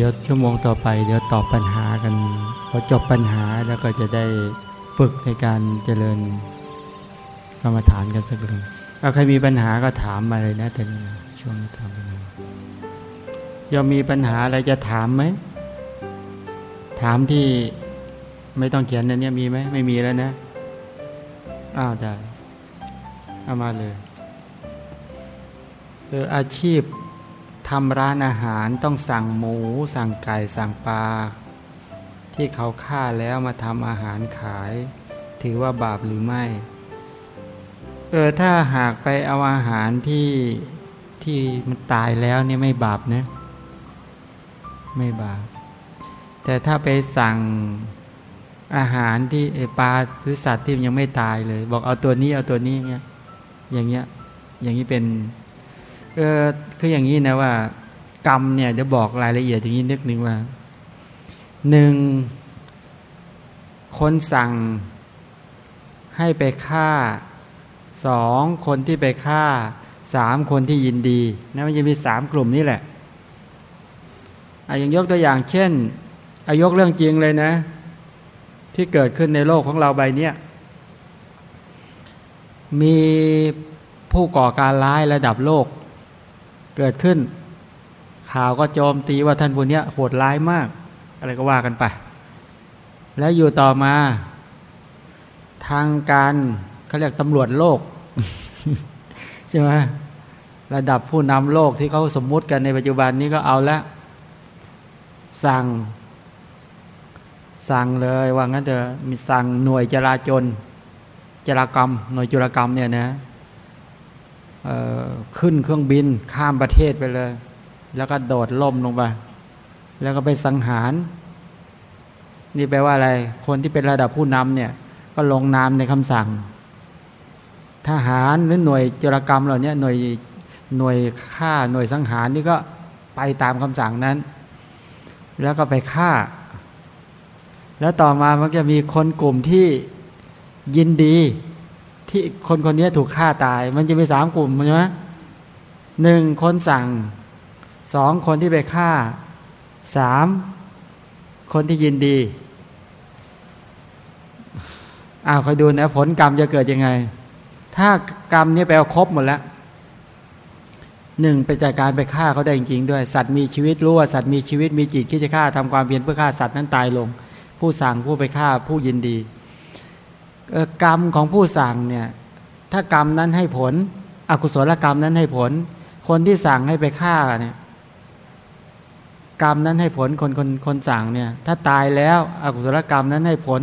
เดี๋ยวชั่วโมงต่อไป เดี๋ยวตอบปัญหากันพอจบปัญหาแล้วก็จะได้ฝึกในการเจริญกรรมฐานกันสักหนึ่งถ้าใครมีปัญหาก็ถามมาเลยนะแต่นี้ช่วงนี้ทำปัญหายอมมีปัญหาอะไรจะถามไหม ถามที่ไม่ต้องเขียนนะเนี่ยมีไหมไม่มีแล้วนะอ้าวได้เอามาเลยเอออาชีพ ทำร้านอาหารต้องสั่งหมู สั่งไก่สั่งปลาที่เขาฆ่าแล้วมาทำอาหารขาย ถือว่าบาปหรือไม่เออถ้าหากไปเอาอาหารที่ที่มันตายแล้วเนี่ยไม่บาปนะไม่บาป แต่ถ้าไปสั่งอาหารที่ปลาหรือสัตว์ที่ยังไม่ตายเลย บอกเอาตัวนี้เอาตัวนี้เงี้ยอย่างเงี้ยอย่างนี้เป็น เออคืออย่างนี้นะว่า กรรมเนี่ยเดี๋ยวบอกรายละเอียดอย่างนี้นึกหนึ่งว่าหนึ่งคนสั่งให้ไปฆ่าสองคนที่ไปฆ่าสามคนที่ยินดีนะมันจะมีสามกลุ่มนี่แหละอะอย่างยกตัวอย่างเช่นอายกเรื่องจริงเลยนะ ที่เกิดขึ้นในโลกของเราใบเนี้ยมีผู้ก่อการร้ายระดับโลก เกิดขึ้น ข่าวก็โจมตีว่าท่านผู้นี้โหดร้ายมาก อะไรก็ว่ากันไป แล้วอยู่ต่อมา ทางการเขาเรียกตำรวจโลก ใช่ไหมระดับผู้นำโลกที่เขาสมมุติกันในปัจจุบันนี้ก็เอาละ สั่ง สั่งเลยว่างั้นเถอะมีสั่งหน่วยจราจรจรากรรม หน่วยจุรกรรมเนี่ยนะ ขึ้นเครื่องบินข้ามประเทศไปเลย แล้วก็โดดล่มลงไป แล้วก็ไปสังหาร นี่แปลว่าอะไร คนที่เป็นระดับผู้นำเนี่ย ก็ลงนามในคำสั่ง ทหารหรือหน่วยจรกรรมเหล่านี้หน่วยหน่วยฆ่าหน่วยสังหารนี่ก็ไปตามคำสั่งนั้น แล้วก็ไปฆ่า แล้วต่อมามันจะมีคนกลุ่มที่ยินดี ที่คนคนนี้ถูกฆ่าตาย มันจะมีสามกลุ่มใช่ไหมหนึ่งคนสั่งสองคนที่ไปฆ่าสามคนที่ยินดีอ้าวคอยดูนะผลกรรมจะเกิดยังไง ถ้ากรรมนี้ไปเอาครบหมดแล้วหนึ่งไปจากการไปฆ่าเขาได้จริงๆด้วย สัตว์มีชีวิตรู้ว่าสัตว์มีชีวิตมีจิตที่จะฆ่าทำความเพียรเพื่อฆ่าสัตว์นั้นตายลง ผู้สั่งผู้ไปฆ่าผู้ยินดี กรรมของผู้สั่งเนี่ยถ้ากรรมนั้นให้ผล อกุศลกรรมนั้นให้ผล คนที่สั่งให้ไปฆ่าเนี่ยกรรมนั้นให้ผลคนคนคนสั่งเนี่ยถ้าตายแล้วอกุศลกรรมนั้นให้ผล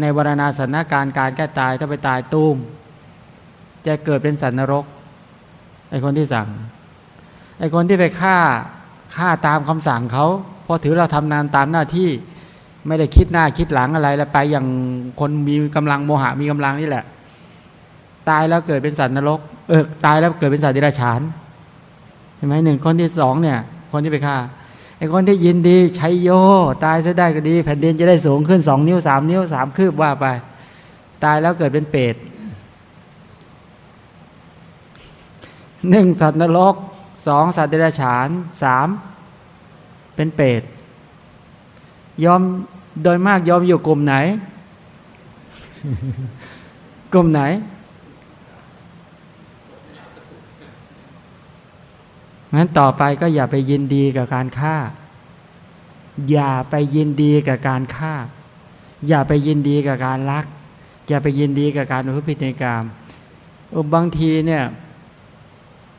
ในวรณาสถานการณ์การแก้ตายถ้าไปตายตุ้มจะเกิดเป็นสัตว์นรกไอคนที่สั่งไอคนที่ไปฆ่าฆ่าตามคำสั่งเขาพอถือเราทำนานตามหน้าที่ ไม่ได้คิดหน้าคิดหลังอะไรแล้วไปอย่างคนมีกำลังโมหะมีกำลังนี่แหละ ตายแล้วเกิดเป็นสัตว์นรกเออตายแล้วเกิดเป็นสัตว์ดิรัจฉานเห็นไหมหนึ่งคนที่สองเนี่ย คนที่ไปฆ่าไอ้คนที่ยินดีใช้โย ตายซะได้ก็ดี แผ่นดินจะได้สูงขึ้นสองนิ้วสามนิ้วสามคืบว่าไป ตายแล้วเกิดเป็นเปรตหนึ่งสัตว์นรกสองสัตว์เดรัจฉานสามเป็นเปรตยอม โดยมากยอมอยู่กลุ่มไหน กลุ่มไหนงั้นต่อไปก็อย่าไปยินดีกับการฆ่า อย่าไปยินดีกับการฆ่า อย่าไปยินดีกับการรัก อย่าไปยินดีกับการอุพิธีกรรมบางทีเนี่ย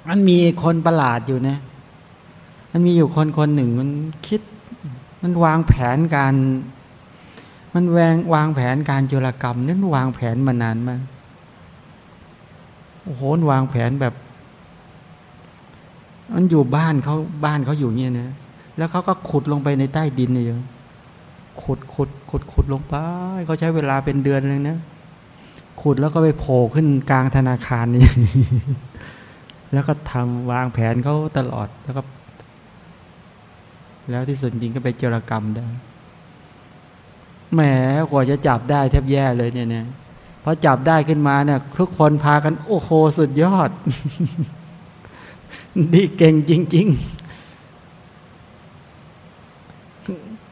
มันมีคนประหลาดอยู่นะ มันมีอยู่คนคนหนึ่งมันคิด มันวางแผนการ มันแวงวางแผนการจุลกรรมนั้นวางแผนมานานมากโอ้โหวางแผนแบบ มันอยู่บ้านเขาบ้านเขาอยู่เนี่ยนะแล้วเขาก็ขุดลงไปในใต้ดินเนี่ยขุดขุดขุดขุดลงไปเขาใช้เวลาเป็นเดือนเลยนะขุดแล้วก็ไปโผล่ขึ้นกลางธนาคารนี่แล้วก็ทำวางแผนเขาตลอดแล้วก็ แล้วที่สุดจริงก็ไปเจรกรรมได้ แหมกว่าจะจับได้แทบแย่เลยเนี่ยเนี่ยพอจับได้ขึ้นมาเนี่ยทุกคนพากัน โอ้โหสุดยอด ดีเก่งจริง ๆ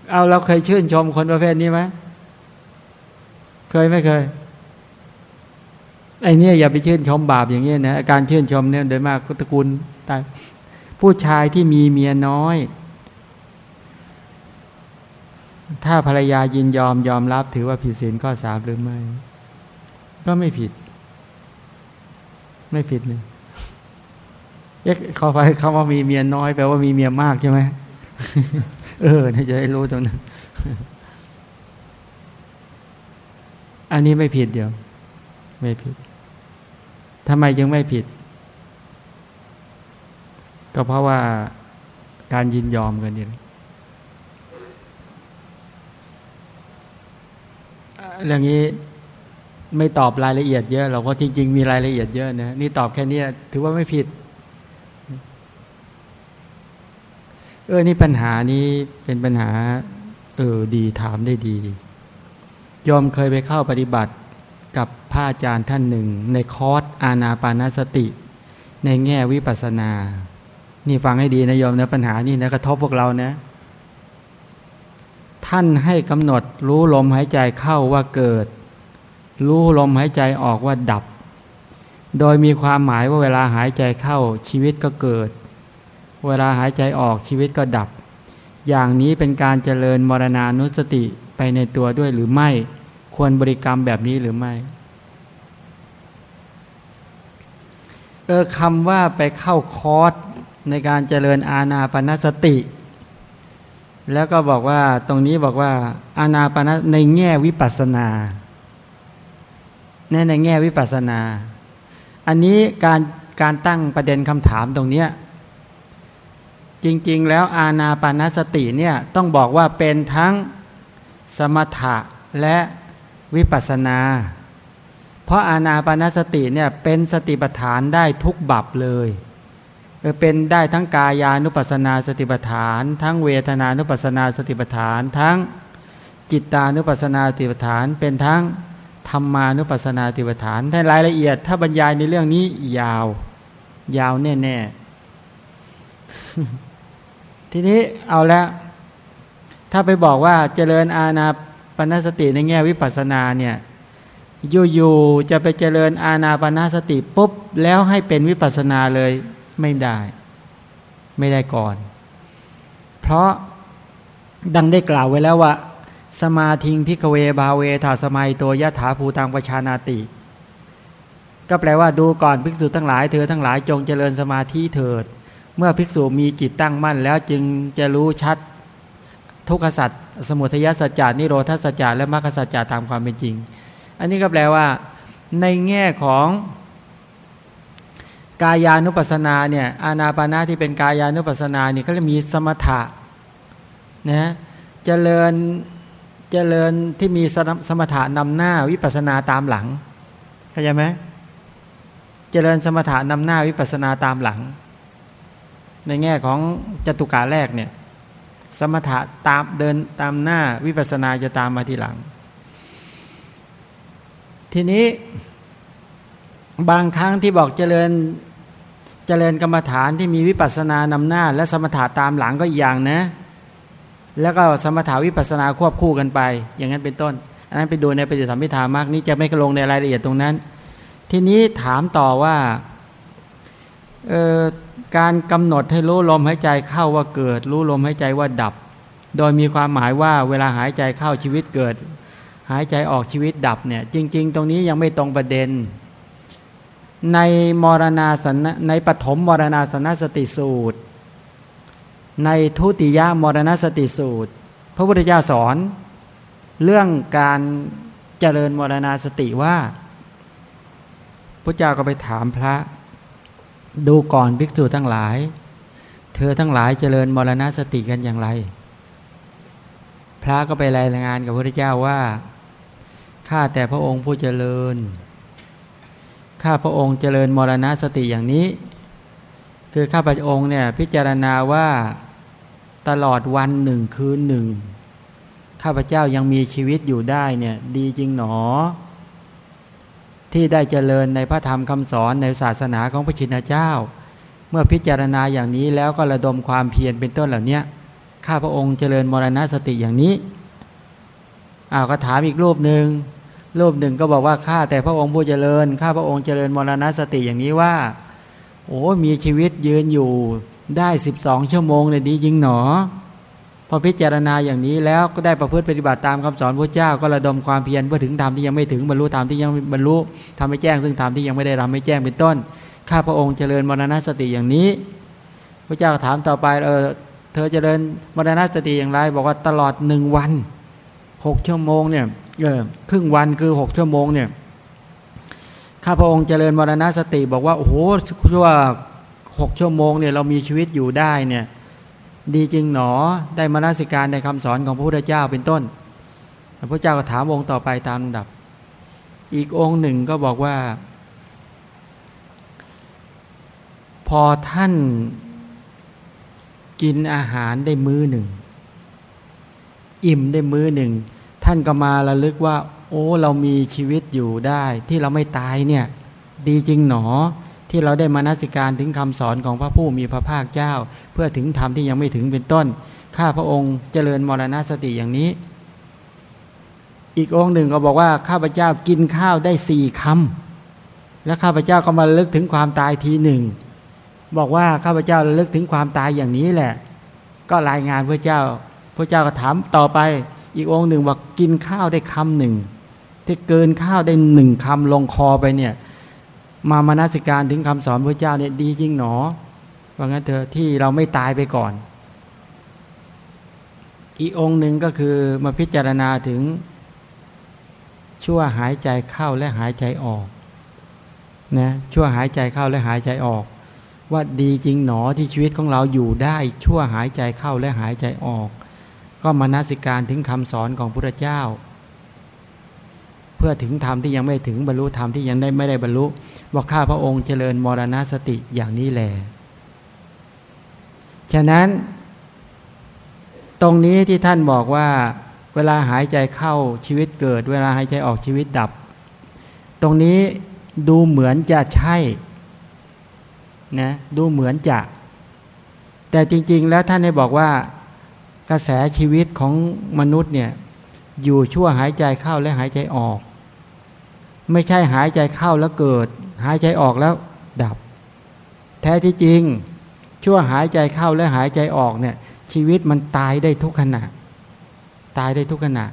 เอาเราเคยชื่นชมคนประเภทนี้ไหมเคยไม่เคยไอ้นี่อย่าไปชื่นชมบาปอย่างเงี้ยนะการชื่นชมเนี่ยโดยมากตระกูลตายผู้ชายที่มีเมียน้อย ถ้าภรรยายินยอมยอมรับถือว่าผิดศีลข้อสามหรือไม่ ก็ไม่ผิด ไม่ผิดเนี่ยเอ๊ะเขาไปเขาว่ามีเมียน้อยแปลว่ามีเมียมากใช่ไหมเออน่าจะให้รู้ตรงนั้น อันนี้ไม่ผิดเดียว ไม่ผิดทำไมยังไม่ผิด ก็เพราะว่าการยินยอมกันนี่ เรื่องนี้ไม่ตอบรายละเอียดเยอะเราก็จริง ๆ มีรายละเอียดเยอะนะนี่ตอบแค่นี้ถือว่าไม่ผิด เออนี่ปัญหานี้เป็นปัญหา เออดีถามได้ดียอมเคยไปเข้าปฏิบัติกับพระอาจารย์ท่านหนึ่ง ในคอร์สอาณาปานสติ ในแง่วิปัสนา นี่ฟังให้ดีนะยอมนะปัญหานี่นะกระทบพวกเรานะ ท่านให้กำหนดรู้ลมหายใจเข้าว่าเกิด รู้ลมหายใจออกว่าดับ โดยมีความหมายว่าเวลาหายใจเข้าชีวิตก็เกิด เวลาหายใจออกชีวิตก็ดับ อย่างนี้เป็นการเจริญมรณานุสติไปในตัวด้วยหรือไม่ควรบริกรรมแบบนี้หรือไม่เออคำว่าไปเข้าคอร์สในการเจริญอาณาปณสติ แล้วก็บอกว่าตรงนี้บอกว่า อาณาปณในแง่วิปัสนาในในแง่วิปัสนา อันนี้การการตั้งประเด็นคำถามตรงนี้จริง ๆ แล้วอาณาปณสติเนี่ยต้องบอกว่าเป็นทั้งสมถะและวิปัสนา เพราะอานาปานสติเนี่ยเป็นสติปัฏฐานได้ทุกบับเลย เป็นได้ทั้งกายานุปัสนาสติปัฏฐาน ทั้งเวทนานุปัสนาสติปัฏฐาน ทั้งจิตานุปัสนาสติปัฏฐาน เป็นทั้งธรรมานุปัสนาสติปัฏฐานในรายละเอียด ถ้าบรรยายในเรื่องนี้ยาว ยาวแน่ๆทีนี้เอาแล้ว ถ้าไปบอกว่าเจริญอาณาปณสติในแง่วิปัสนาเนี่ยอยู่ๆจะไปเจริญอาณาปณสติปุ๊บแล้วให้เป็นวิปัสนาเลย ไม่ได้ ไม่ได้ก่อน เพราะดังได้กล่าวไว้แล้วว่า สมาธิงพิกเวบาเวถาสมัยตัวยะถาภูตังประชานาติ ก็แปลว่าดูก่อนภิกษุทั้งหลายเธอทั้งหลายจงเจริญสมาธิเถิด เมื่อภิกษุมีจิตตั้งมั่น แล้วจึงจะรู้ชัดทุกขสัจสมุทัยสัจจานิโรธสัจจาและมรรคสัจจาตามความเป็นจริง อันนี้ก็แปลว่า ในแง่ของ กายานุปัสสนาเนี่ยอานาปานาที่เป็นกายานุปัสสนาเนี่ยก็จะมีสมถะนะเจริญเจริญที่มีสมถะนำหน้าวิปัสสนาตามหลังเข้าใจไหมเจริญสมถะนำหน้าวิปัสสนาตามหลัง ในแง่ของจตุกาแรกเนี่ยสมถะตามเดินตามหน้าวิปัสนาจะตามมาทีหลัง ทีนี้บางครั้งที่บอกเจริญ เจริญกรรมฐานที่มีวิปัสสนานำหน้า และสมถะตามหลังก็อีกอย่างนะ แล้วก็สมถาวิปัสนาควบคู่กันไป อย่างนั้นเป็นต้น อันนั้นไปดูในปฏิสัมพิธามากนี้จะไม่ลงในรายละเอียดตรงนั้น ทีนี้ถามต่อว่าการกำหนดให้รู้ลมหายใจเข้าว่าเกิด รู้ลมหายใจว่าดับ โดยมีความหมายว่าเวลาหายใจเข้าชีวิตเกิด หายใจออกชีวิตดับเนี่ยจริง ๆ ตรงนี้ยังไม่ตรงประเด็น ในมรณาสนในปฐมมรณาสนสติสูตร ในทุติยมรณสติสูตร พระพุทธเจ้าสอน เรื่องการเจริญมรณาสติว่าพระเจ้าก็ไปถามพระ ดูก่อนภิกษุทั้งหลาย เธอทั้งหลายเจริญมรณสติกันอย่างไร พระก็ไปรายงานกับพระเจ้าว่าข้าแต่พระองค์ผู้เจริญ ข้าพระองค์เจริญมรณสติอย่างนี้ คือข้าพระองค์เนี่ยพิจารณาว่าตลอดวันหนึ่งคืนหนึ่งข้าพเจ้ายังมีชีวิตอยู่ได้เนี่ยดีจริงหนอ ที่ได้เจริญในพระธรรมคำสอนในศาสนาของพระชินเจ้า เมื่อพิจารณาอย่างนี้แล้วก็ระดมความเพียรเป็นต้นเหล่านี้ข้าพระองค์เจริญมรณสติอย่างนี้อ้าวก็ถามอีกรูปหนึ่ง รูปหนึ่งก็บอกว่าข้าแต่พระองค์ผู้เจริญข้าพระองค์เจริญมรณสติอย่างนี้ว่า โอ้มีชีวิตยืนอยู่ได้สิบสองชั่วโมงเลยดีจริงหนอ พอพิจารณาอย่างนี้แล้วก็ได้ประพฤติปฏิบัติตามคำสอนพระเจ้า ก็ระดมความเพียรเพื่อถึงธรรมที่ยังไม่ถึงบรรลุธรรมที่ยังบรรลุทำให้แจ้งซึ่งธรรมที่ยังไม่ได้ทำให้แจ้งเป็นต้น ข้าพระองค์เจริญมรณสติอย่างนี้ พระเจ้าถามต่อไปเออเธอเจริญมรณสติอย่างไร บอกว่าตลอดหนึ่งวันหกชั่วโมงเนี่ย ครึ่งวันคือหกชั่วโมงเนี่ยข้าพระองค์เจริญมรณสติบอกว่าโอ้โหชั่วหกชั่วโมงเนี่ยเรามีชีวิตอยู่ได้เนี่ยดีจริงหนอได้มานาสิการในคำสอนของพระพุทธเจ้าเป็นต้น พระเจ้าก็ถามองค์ต่อไปตามลำดับ อีกองค์หนึ่งก็บอกว่า พอท่านกินอาหารได้มื้อหนึ่ง อิ่มได้มื้อหนึ่ง ท่านก็มาระลึกว่า โอ้เรามีชีวิตอยู่ได้ ที่เราไม่ตายเนี่ย ดีจริงหนอ ที่เราได้มานัสิการถึงคำสอนของพระผู้มีพระภาคเจ้า เพื่อถึงธรรมที่ยังไม่ถึงเป็นต้น ข้าพระองค์เจริญมรณสติอย่างนี้ อีกองค์หนึ่งก็บอกว่าข้าพเจ้ากินข้าวได้สี่คำและข้าพเจ้าก็มาลึกถึงความตายทีหนึ่งบอกว่าข้าพเจ้าระลึกถึงความตายอย่างนี้แหละ ก็รายงานพระเจ้าพระเจ้าก็ถามต่อไป อีกองค์หนึ่งบอกกินข้าวได้คำหนึ่งที่เกินข้าวได้หนึ่งคำลงคอไปเนี่ย มามานาสิการถึงคำสอนพระเจ้าเนี่ยดีจริงหนอว่างั้นเถอที่เราไม่ตายไปก่อน อีกองค์หนึ่งก็คือมาพิจารณาถึงชั่วหายใจเข้าและหายใจออกนะชั่วหายใจเข้าและหายใจออก ว่าดีจริงหนอที่ชีวิตของเราอยู่ได้ชั่วหายใจเข้าและหายใจออก ก็มานาสิการถึงคำสอนของพระเจ้า เพื่อถึงธรรมที่ยังไม่ถึงบรรลุธรรมที่ยังได้ไม่ได้บรรลุว่าข้าพระองค์เจริญมรณสติอย่างนี้แหละฉะนั้น ตรงนี้ที่ท่านบอกว่า เวลาหายใจเข้าชีวิตเกิด เวลาหายใจออกชีวิตดับ ตรงนี้ดูเหมือนจะใช่นะดูเหมือนจะ แต่จริง ๆ แล้วท่านได้บอกว่า กระแสชีวิตของมนุษย์เนี่ยอยู่ชั่วหายใจเข้าและหายใจออก ไม่ใช่หายใจเข้าแล้วเกิด หายใจออกแล้วดับ แท้ที่จริง ชั่วหายใจเข้าและหายใจออกเนี่ยชีวิตมันตายได้ทุกขณะ ตายได้ทุกขณะ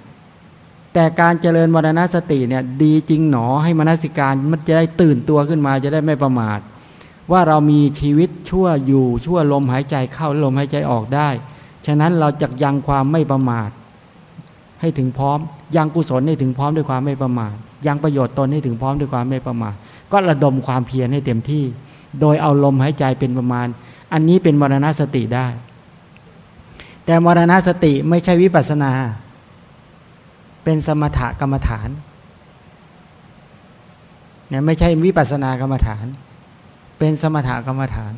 แต่การเจริญมรณสติเนี่ยดีจริงหนอให้มนสิการมันจะได้ตื่นตัวขึ้นมาจะได้ไม่ประมาทว่าเรามีชีวิตชั่วอยู่ชั่วลมหายใจเข้าลมหายใจออกได้ ฉะนั้นเราจะยังความไม่ประมาท ให้ถึงพร้อม ยังกุศลให้ถึงพร้อมด้วยความไม่ประมาท ยังประโยชน์ตนให้ถึงพร้อมด้วยความไม่ประมาท ก็ระดมความเพียรให้เต็มที่ โดยเอาลมหายใจเป็นประมาณ อันนี้เป็นมรณสติได้ แต่มรณสติไม่ใช่วิปัสนา เป็นสมถกรรมฐานเนี่ยไม่ใช่วิปัสนากรรมฐาน เป็นสมถกรรมฐาน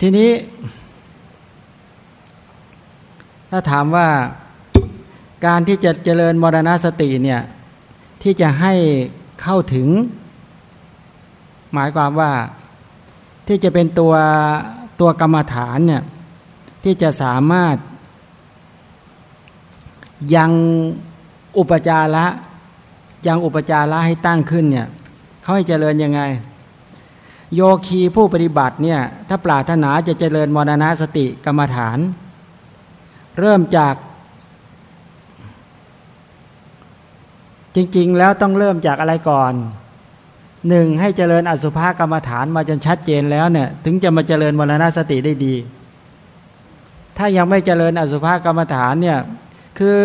ทีนี้ ถ้าถามว่าการที่จะเจริญมรณสติเนี่ยที่จะให้เข้าถึง หมายความว่าที่จะเป็นตัวตัวกรรมฐานเนี่ยที่จะสามารถ ยังอุปจาระยังอุปจาระให้ตั้งขึ้นเนี่ยเขาให้เจริญยังไง โยคีผู้ปฏิบัติเนี่ยถ้าปรารถนาจะเจริญมรณาสติกรรมฐาน เริ่มจาก จริง ๆ แล้วต้องเริ่มจากอะไรก่อนหนึ่งให้เจริญอสุภกรรมฐานมาจนชัดเจนแล้วเนี่ยถึงจะมาเจริญมรณาสติได้ดี ถ้ายังไม่เจริญอสุภกรรมฐานเนี่ยคือ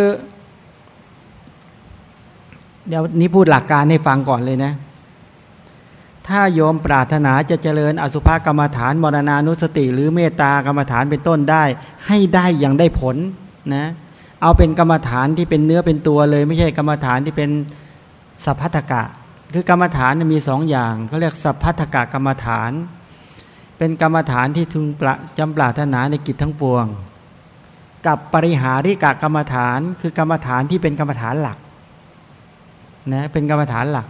เดี๋ยวนี้พูดหลักการให้ฟังก่อนเลยนะ ถ้าโยมปรารถนาจะเจริญอสุภกรรมฐานมรณานุสติ หรือเมตตากรรมฐานเป็นต้นได้ ให้ได้อย่างได้ผลนะเอาเป็นกรรมฐานที่เป็นเนื้อเป็นตัวเลย ไม่ใช่กรรมฐานที่เป็นสัพพัทกะ คือกรรมฐานมีสองอย่างเขาเรียกสัพพัทกะกรรมฐาน เป็นกรรมฐานที่ทุงประจำปรารถนาในกิจทั้งปวง กับปริหาริกะกรรมฐาน คือกรรมฐานที่เป็นกรรมฐานหลักนะเป็นกรรมฐานหลัก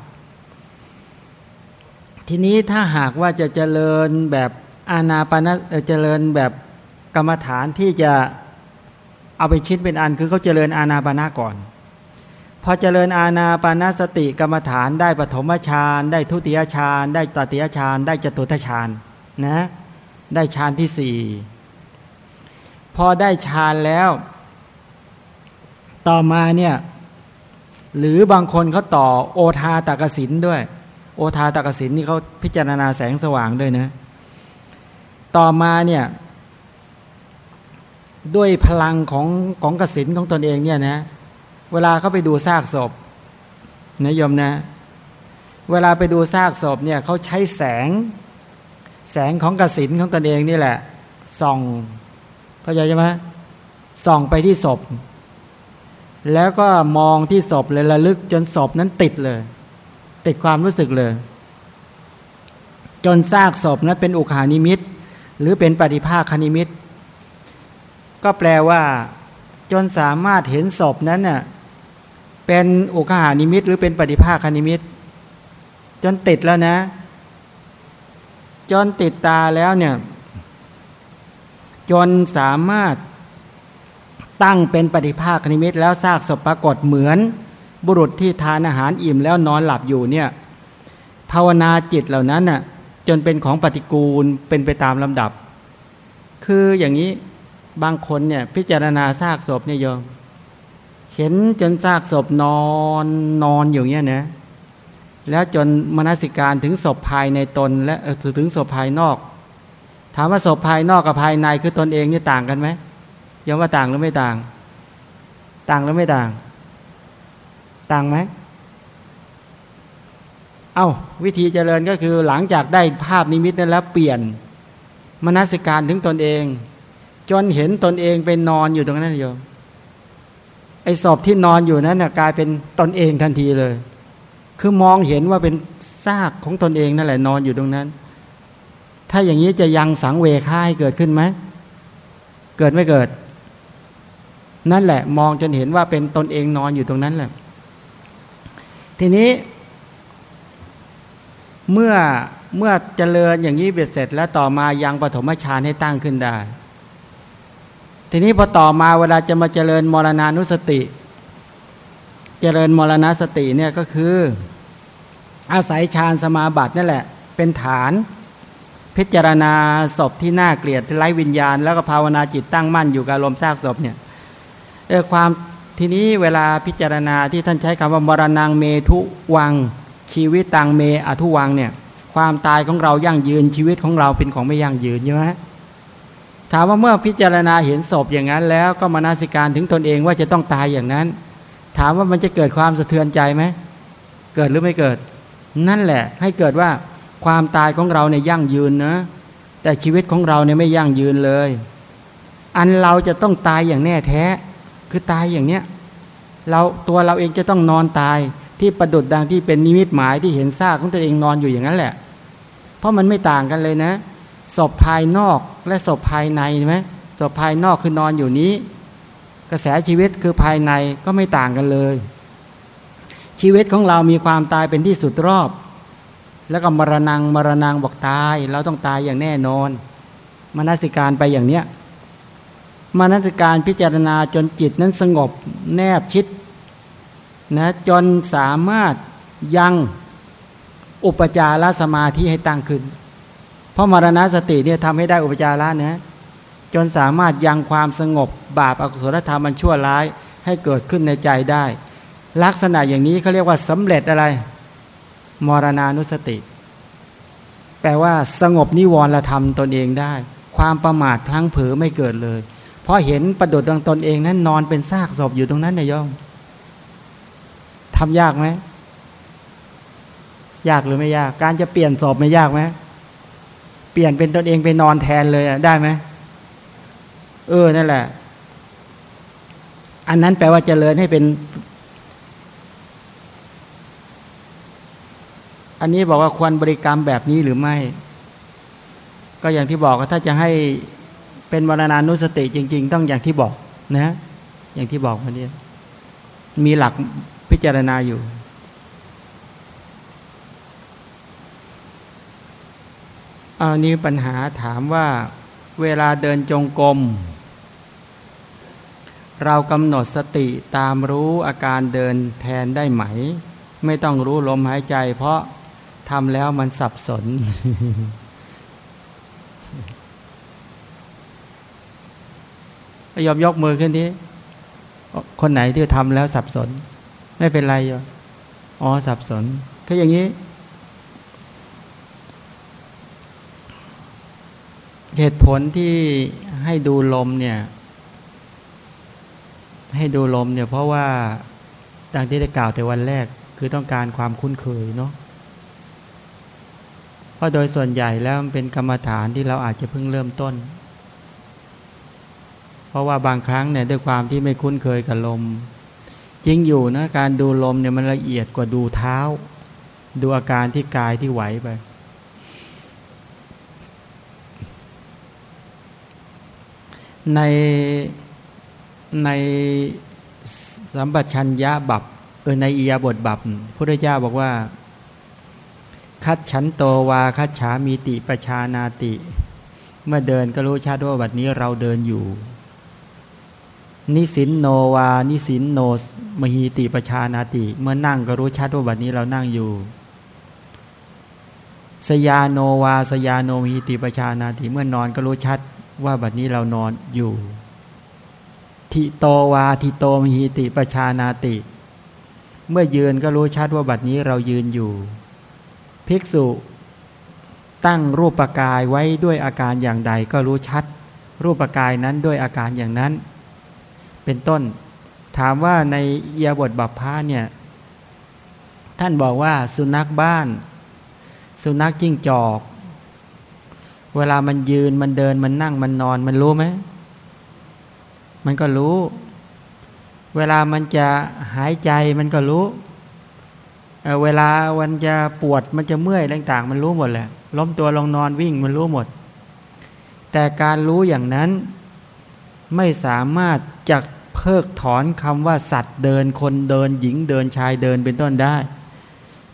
ทีนี้ถ้าหากว่าจะเจริญแบบอานาปณะเจริญแบบกรรมฐานที่จะเอาไปชิ้นเป็นอันคือเขาเจริญอาณาปานาก่อน พอเจริญอาณาปานาสติกรรมฐานได้ปฐมฌานได้ทุติยฌานได้ตติยฌานได้จตุตฌานนะได้ฌานที่สี่พอได้ฌานแล้ว ต่อมาเนี่ยหรือบางคนเขาต่อโอทาตากสินด้วย โอทาตากสินนี่เขาพิจารณาแสงสว่างด้วยนะ ต่อมาเนี่ยด้วยพลังของของกสินของตนเองเนี่ยนะ เวลาเขาไปดูซากศพนะยมนะ เวลาไปดูซากศพเนี่ยเขาใช้แสง แสงของกสินของตนเองนี่แหละ ส่อง เข้าใจใช่ไหมส่องไปที่ศพ แล้วก็มองที่ศพเลยระลึกจนศพนั้นติดเลย ติดความรู้สึกเลย จนซากศพนั้นเป็นอุคานิมิต หรือเป็นปฏิภาคนิมิต ก็แปลว่า จนสามารถเห็นศพนั้นน่ะเป็นอุคหานิมิต หรือเป็นปฏิภาคนิมิต จนติดแล้วนะ จนติดตาแล้วเนี่ยจนสามารถตั้งเป็นปฏิภาคนิมิต แล้วซากศพปรากฏเหมือน บุรุษที่ทานอาหารอิ่มแล้วนอนหลับอยู่เนี่ยภาวนาจิตเหล่านั้นน่ะจนเป็นของปฏิกูลเป็นไปตามลำดับ คืออย่างนี้บางคนเนี่ยพิจารณาซากศพเนี่ยโยมเห็นจนซากศพนอนนอนอยู่เงี้ยนะแล้วจนมนสิการถึงศพภายในตนและถึงศพภายนอก ถามว่าศพภายนอกกับภายในคือตนเองนี่ต่างกันไหมยอมว่าต่างหรือไม่ต่าง ต่างหรือไม่ต่าง ต่างไหมเอา้าวิธีเจริญก็คือหลังจากได้ภาพนิมิตนั้นแล้วเปลี่ยนมนสิการถึงตนเอง จนเห็นตนเองเป็นนอนอยู่ตรงนั้นโยมไอ้ศพที่นอนอยู่นั้นนะกลายเป็นตนเองทันทีเลย คือมองเห็นว่าเป็นซากของตนเองนั่นแหละนอนอยู่ตรงนั้น ถ้าอย่างนี้จะยังสังเวค่าให้เกิดขึ้นไหมเกิดไม่เกิด นั่นแหละมองจนเห็นว่าเป็นตนเองนอนอยู่ตรงนั้นแหละ ทีนี้ เมื่อเมื่อเจริญอย่างนี้เบ็ดเสร็จ แล้วต่อมายังปฐมฌานให้ตั้งขึ้นได้ ทีนี้พอต่อมาเวลาจะมาเจริญมรณานุสติ เจริญมรณสติเนี่ยก็คือ อาศัยฌานสมาบัตินั่นแหละ เป็นฐาน พิจารณาศพที่น่าเกลียดไร้วิญญาณ แล้วก็ภาวนาจิตตั้งมั่นอยู่กับลมซากศพเนี่ยเออความ ทีนี้เวลาพิจารณาที่ท่านใช้คำว่ามรณงเมทุวัง ชีวิตตังเมอทุวังเนี่ย ความตายของเรายั่งยืนชีวิตของเราเป็นของไม่ยั่งยืนใช่ไหมถามว่าเมื่อพิจารณาเห็นศพอย่างนั้นแล้วก็มานาสิการถึงตนเองว่าจะต้องตายอย่างนั้น ถามว่ามันจะเกิดความสะเทือนใจไหมเกิดหรือไม่เกิด นั่นแหละ ให้เกิดว่าความตายของเราเนี่ยยั่งยืนนะแต่ชีวิตของเราเนี่ยไม่ยั่งยืนเลย อันเราจะต้องตายอย่างแน่แท้ คือตายอย่างเนี้ยเราตัวเราเองจะต้องนอนตายที่ประดุดดังที่เป็นนิมิตหมายที่เห็นซากของตัวเองนอนอยู่อย่างนั้นแหละ เพราะมันไม่ต่างกันเลยนะศพภายนอกและศพภายในใช่ไหมศพภายนอกคือนอนอยู่นี้ กระแสชีวิตคือภายในก็ไม่ต่างกันเลย ชีวิตของเรามีความตายเป็นที่สุดรอบ แล้วก็มรณงมรณงบอกตาย เราต้องตายอย่างแน่นอนมนสิการไปอย่างเนี้ย มานสิการพิจารณาจนจิตนั้นสงบแนบชิดนะจนสามารถยังอุปจารสมาธิให้ตั้งขึ้น เพราะมรณสติเนี่ยทำให้ได้อุปจาระนะจนสามารถยังความสงบบาปอกุศลธรรมมันชั่วร้ายให้เกิดขึ้นในใจได้ ลักษณะอย่างนี้เขาเรียกว่าสำเร็จอะไร มรณานุสติ แปลว่าสงบนิวรณธรรมตนเองได้ ความประมาทพลั้งเผลอไม่เกิดเลย เพราะเห็นประดุดดังตนเองนั้นนอนเป็นซากศพอยู่ตรงนั้นนายยอมทำยากไหมยากหรือไม่ยาก การจะเปลี่ยนศพไม่ยากไหมเปลี่ยนเป็นตนเองไปนอนแทนเลยได้ไหมเออนั่นแหละ อันนั้นแปลว่าเจริญให้เป็น อันนี้บอกว่าควรบริกรรมแบบนี้หรือไม่ ก็อย่างที่บอกว่าถ้าจะให้ เป็นวรณานุสติจริง ๆ ต้องอย่างที่บอกนะอย่างที่บอกมาเนี่ยมีหลักพิจารณาอยู่ เอันนี้ปัญหาถามว่าเวลาเดินจงกรมเรากำหนดสติตามรู้อาการเดินแทนได้ไหม ไม่ต้องรู้ลมหายใจ เพราะทำแล้วมันสับสน ยอมยกมือขึ้นทีคนไหนที่ทำแล้วสับสน ไม่เป็นไรยอ๋อสับสนคืออย่างนี้ เหตุผลที่ให้ดูลมเนี่ย ให้ดูลมเนี่ย เพราะว่าดังที่ได้กล่าวแต่วันแรกคือต้องการความคุ้นเคยเนาะเพราะโดยส่วนใหญ่แล้วมันเป็นกรรมฐานที่เราอาจจะเพิ่งเริ่มต้น เพราะว่าบางครั้งเนี่ยด้วยความที่ไม่คุ้นเคยกับลม จริงอยู่นะการดูลมเนี่ยมันละเอียดกว่าดูเท้า ดูอาการที่กายที่ไหวไป ในในสัมปชัญญะบับเออในอียาบทบับพระเจ้าบอกว่า คัดฉันโตวาคัดฉามีติประชานาติ เมื่อเดินก็รู้ชัดว่าบัดนี้เราเดินอยู่ นิสินโนวา นิสินโนสมหีติประชานาติ เมื่อนั่งก็รู้ชัดว่าบัดนี้เรานั่งอยู่ สยาโนวา สยาโนมหีติประชานาติ เมื่อนอนก็รู้ชัดว่าบัดนี้เรานอนอยู่ ทิโตวา ทิโตมหีติประชานาติ เมื่อยืนก็รู้ชัดว่าบัดนี้เรายืนอยู่ ภิกษุตั้งรูปกายไว้ด้วยอาการอย่างใดก็รู้ชัด รูปกายนั้นด้วยอาการอย่างนั้น เป็นต้น ถามว่าในเอียบทบัพพาเนี่ยท่านบอกว่าสุนัขบ้าน สุนัขจิ้งจอก เวลามันยืนมันเดินมันนั่งมันนอนมันรู้ไหมมันก็รู้ เวลามันจะหายใจมันก็รู้เเวลาวันจะปวดมันจะเมื่อยต่างๆ มันรู้หมดแหละล้มตัวลงนอนวิ่งมันรู้หมด แต่การรู้อย่างนั้น ไม่สามารถจะเพิกถอนคำว่าสัตว์เดินคนเดินหญิงเดินชายเดินเป็นต้นได้